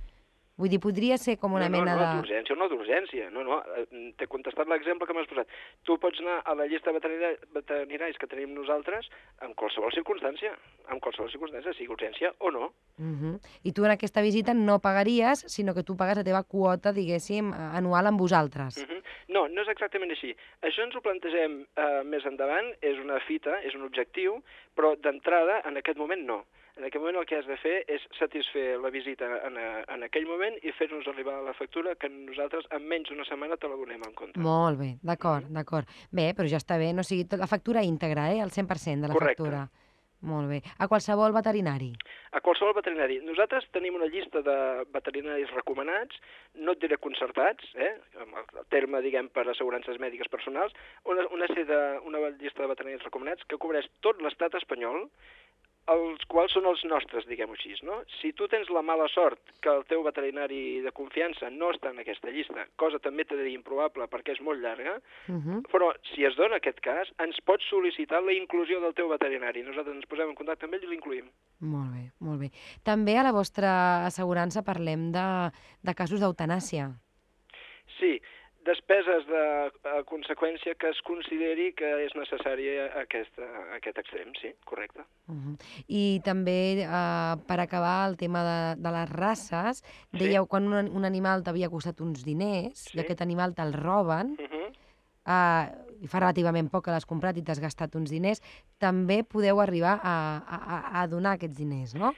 Vull dir, podria ser com una no, no, mena no, de... d'urgència o no d'urgència. No, no, eh, t'he contestat l'exemple que m'has posat. Tu pots anar a la llista veterinaris que tenim nosaltres en qualsevol circumstància, en qualsevol circumstància, sigui urgència o no. Uh -huh. I tu en aquesta visita no pagaries, sinó que tu pagues la teva quota, diguéssim, anual amb vosaltres. Mhm. No, no és exactament així. Això ens ho plantegem eh, més endavant, és una fita, és un objectiu, però d'entrada, en aquest moment, no. En aquell moment el que has de fer és satisfer la visita en, a, en aquell moment i fer-nos arribar la factura que nosaltres en menys d'una setmana te la donem en compte. Molt bé, d'acord, d'acord. Bé, però ja està bé, no o sigui, la factura íntegra, eh? El 100% de la Correcte. factura. Molt bé. A qualsevol veterinari. A qualsevol veterinari. Nosaltres tenim una llista de veterinaris recomanats, no et diré concertats, eh? amb el terme, diguem, per assegurances mèdiques personals, una, una, de, una llista de veterinaris recomanats que cobreix tot l'estat espanyol, els quals són els nostres, diguem-ho així. No? Si tu tens la mala sort que el teu veterinari de confiança no està en aquesta llista, cosa també t'he de dir improbable perquè és molt llarga, Uh -huh. però si es dona aquest cas, ens pots sol·licitar la inclusió del teu veterinari. Nosaltres ens posem en contacte amb ell i l'incluïm. Molt bé, molt bé. També a la vostra assegurança parlem de, de casos d'eutanàsia. Sí, despeses de a conseqüència que es consideri que és necessari aquest, aquest extrem, sí, correcte. Uh -huh. I també, eh, per acabar, el tema de, de les races, dèieu quan un, un animal t'havia costat uns diners Sí. i aquest animal te'l roben, Uh -huh. eh, i fa relativament poc que l'has comprat i t'has gastat uns diners, també podeu arribar a, a, a- a donar aquests diners, no? Sí,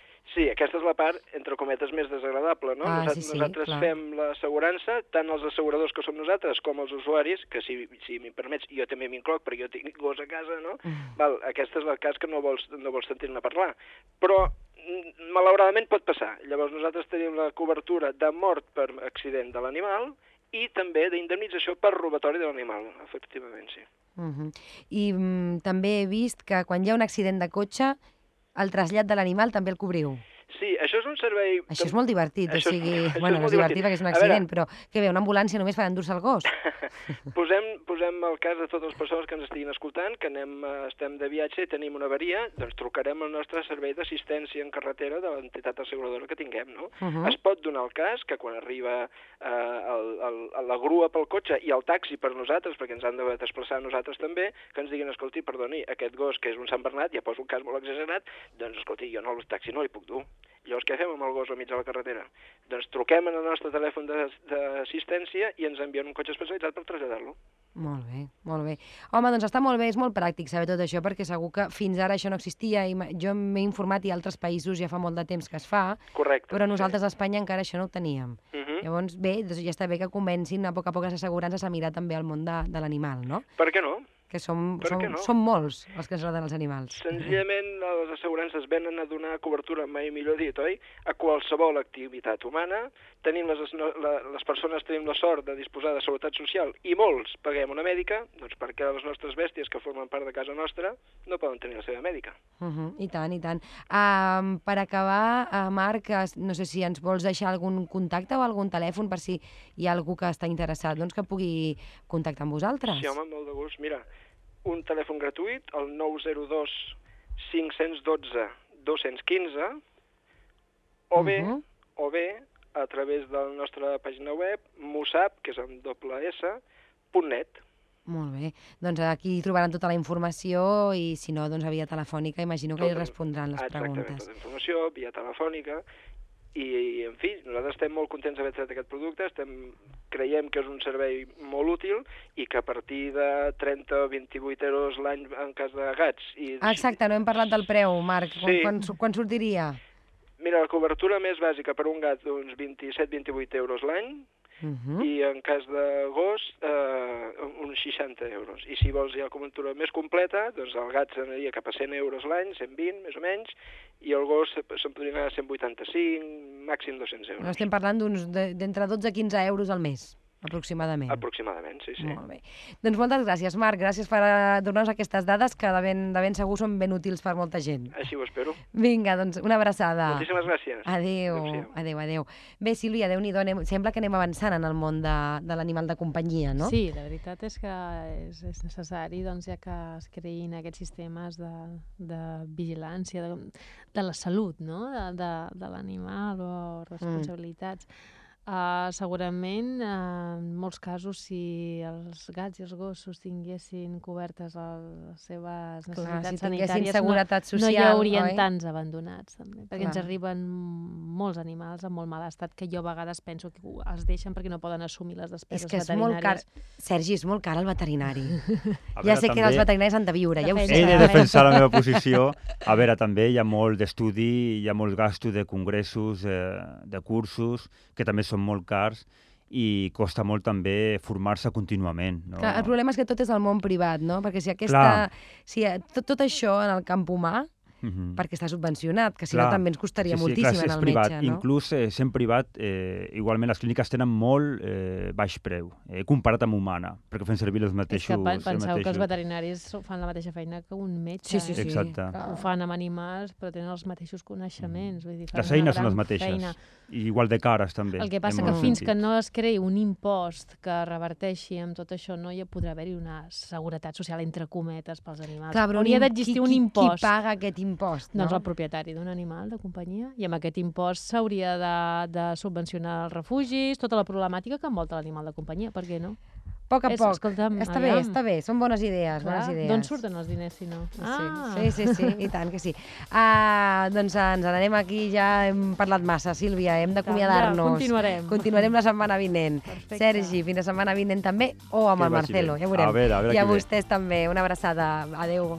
aquesta és la part, entre cometes, més desagradable, no? Ah, Nosa- sí, sí, nosaltres clar. fem l'assegurança, tant els asseguradors que som nosaltres com els usuaris, que si, si m'hi permets, jo també m'hincloc perquè jo tinc gos a casa, no? Mm. Val, aquest és el cas que no vols, no vols sentir-ne parlar. Però, mm, malauradament, pot passar. Llavors, nosaltres tenim la cobertura de mort per accident de l'animal i també d'indemnització per robatori de l'animal, efectivament, sí. Uh -huh. I mm, també he vist que quan hi ha un accident de cotxe, el trasllat de l'animal també el cobriu. Sí, això és un servei... Això és molt divertit, Això o és- sigui... és bueno, no molt és divertit divertit. perquè és un A veure- accident, però què bé, una ambulància només per endur-se el gos. Posem, posem el cas de totes les persones que ens estiguin escoltant, que anem, estem de viatge i tenim una avaria, doncs trucarem al nostre servei d'assistència en carretera de l'entitat asseguradora que tinguem, no? Uh -huh. Es pot donar el cas que quan arriba eh, el, el, la grua pel cotxe i el taxi per nosaltres, perquè ens han de desplaçar nosaltres també, que ens diguin, escolti, perdoni, aquest gos que és un Sant Bernat, ja poso un cas molt exagerat, doncs escolti, jo no el taxi no li puc dur. Llavors què fem amb el gos al mig de la carretera? Doncs truquem en el nostre telèfon de- d'assistència i ens envien un cotxe especialitzat per traslladar-lo. Molt bé, molt bé. Home, doncs està molt bé, és molt pràctic saber tot això, perquè segur que fins ara això no existia, i jo m'he informat i altres països ja fa molt de temps que es fa, Correcte. però nosaltres a Espanya encara això no ho teníem. Sí. Uh -huh. Llavors, bé, doncs ja està bé que comencin a poc a poc les assegurances a mirar també el món de, de l'animal, no? Per què no? Que som, som, no? som molts els que ens agraden els animals. Senzillament les assegurances venen a donar cobertura, mai millor dit, oi? A qualsevol activitat humana. Tenim les, la, les persones tenim la sort de disposar de seguretat social i molts paguem una mèdica, doncs perquè les nostres bèsties que formen part de casa nostra no poden tenir la seva mèdica. Uh -huh, I tant, i tant. Um, per acabar, uh, Marc, no sé si ens vols deixar algun contacte o algun telèfon per si hi ha algú que està interessat doncs, que pugui contactar amb vosaltres. Sí, home, molt de gust. Mira, un telèfon gratuït, el 902 512 215, o bé, Uh -huh. o bé a través de la nostra pàgina web, musap, que és amb doble S, net. Molt bé. Doncs aquí trobaran tota la informació i, si no, doncs a via telefònica imagino que hi Tota- respondran les Exactament, preguntes. tota la informació, via telefònica, i, en fi, nosaltres estem molt contents d'haver tret aquest producte, estem, creiem que és un servei molt útil i que a partir de 30 o 28 euros l'any en cas de gats... I, Ah, exacte, no hem parlat del preu, Marc. Quan, Sí. quan, quan sortiria? Mira, la cobertura més bàsica per un gat d'uns 27-28 euros l'any Uh -huh. i en cas de gos eh, uns 60 euros. I si vols ja la cobertura més completa, doncs el gat s'anaria cap a 100 euros l'any, 120 més o menys, i el gos se- se'n podria anar a 185, màxim 200 euros. No estem parlant d'entre 12 i 15 euros al mes, aproximadament. Aproximadament, sí, sí. Molt bé. Doncs moltes gràcies, Marc. Gràcies per eh, donar-nos aquestes dades que de ben, de ben segur són ben útils per molta gent. Així ho espero. Vinga, doncs una abraçada. Moltíssimes gràcies. Adéu, adéu, adéu. Bé, Sílvia, déu nhi sembla que anem avançant en el món de, de l'animal de companyia, no? Sí, la veritat és que és, és necessari doncs, ja que es creïn aquests sistemes de, de vigilància, de, de la salut no? de, de, de l'animal o responsabilitats. Uh, segurament, uh, en molts casos, si els gats i els gossos tinguessin cobertes les seves Clar, necessitats si tinguessin sanitàries, seguretat no, social, no hi haurien oi? tants abandonats, també, perquè ens Clar. arriben molts animals en molt mal estat que jo a vegades penso que els deixen perquè no poden assumir les És despeses que és molt car. veterinàries. Sergi, és molt car el veterinari. A ja veure, sé que els veterinaris han de viure, ja ho sé. He de defensar la meva posició. A veure, també hi ha molt d'estudi, hi ha molt gasto de congressos, eh, de cursos, que també són molt cars i costa molt també formar-se contínuament. No? Clar, el problema és que tot és al món privat, no? Perquè si aquesta... Clar. Si eh, tot, tot això en el camp humà, Mhm. perquè està subvencionat, que si Clar. no també ens costaria sí, sí, moltíssim clar, en és el privat. metge, no? Inclús eh, sent privat, eh, igualment les clíniques tenen molt eh, baix preu, eh, comparat amb humana, perquè fem servir els És mateixos... que pe- els penseu que els mateixos. veterinaris fan la mateixa feina que un metge. Sí, sí, sí. Exacte. Clar. Ho fan amb animals, però tenen els mateixos coneixements. Vull dir, fan Les una eines són les mateixes. Feina. I igual de cares, també. El que passa que fins que sentits. no es creï un impost que reverteixi amb tot això, no hi podrà haver-hi una seguretat social, entre cometes, pels animals. Clar, però un Hauria d'existir un qui, impost. Qui paga aquest impost, no? Doncs el propietari d'un animal de companyia. I amb aquest impost s'hauria de, de subvencionar els refugis, tota la problemàtica que envolta l'animal de companyia. Per què no? A poc a És- poc. escolta'm, està bé, aviam. està bé. Són bones idees, Clar, bones idees. D'on surten els diners, si no? Ah. Sí, sí, sí, sí, i tant que sí. Uh, doncs ens n'anem aquí, ja hem parlat massa, Sílvia, hem d'acomiadar-nos. Ja, continuarem. Continuarem la setmana vinent. Perfecte. Sergi, fins la setmana vinent també, o amb Que el Marcelo, bé. ja veurem. A veure, a veure I a qui ve. vostès també. Una abraçada. Adéu.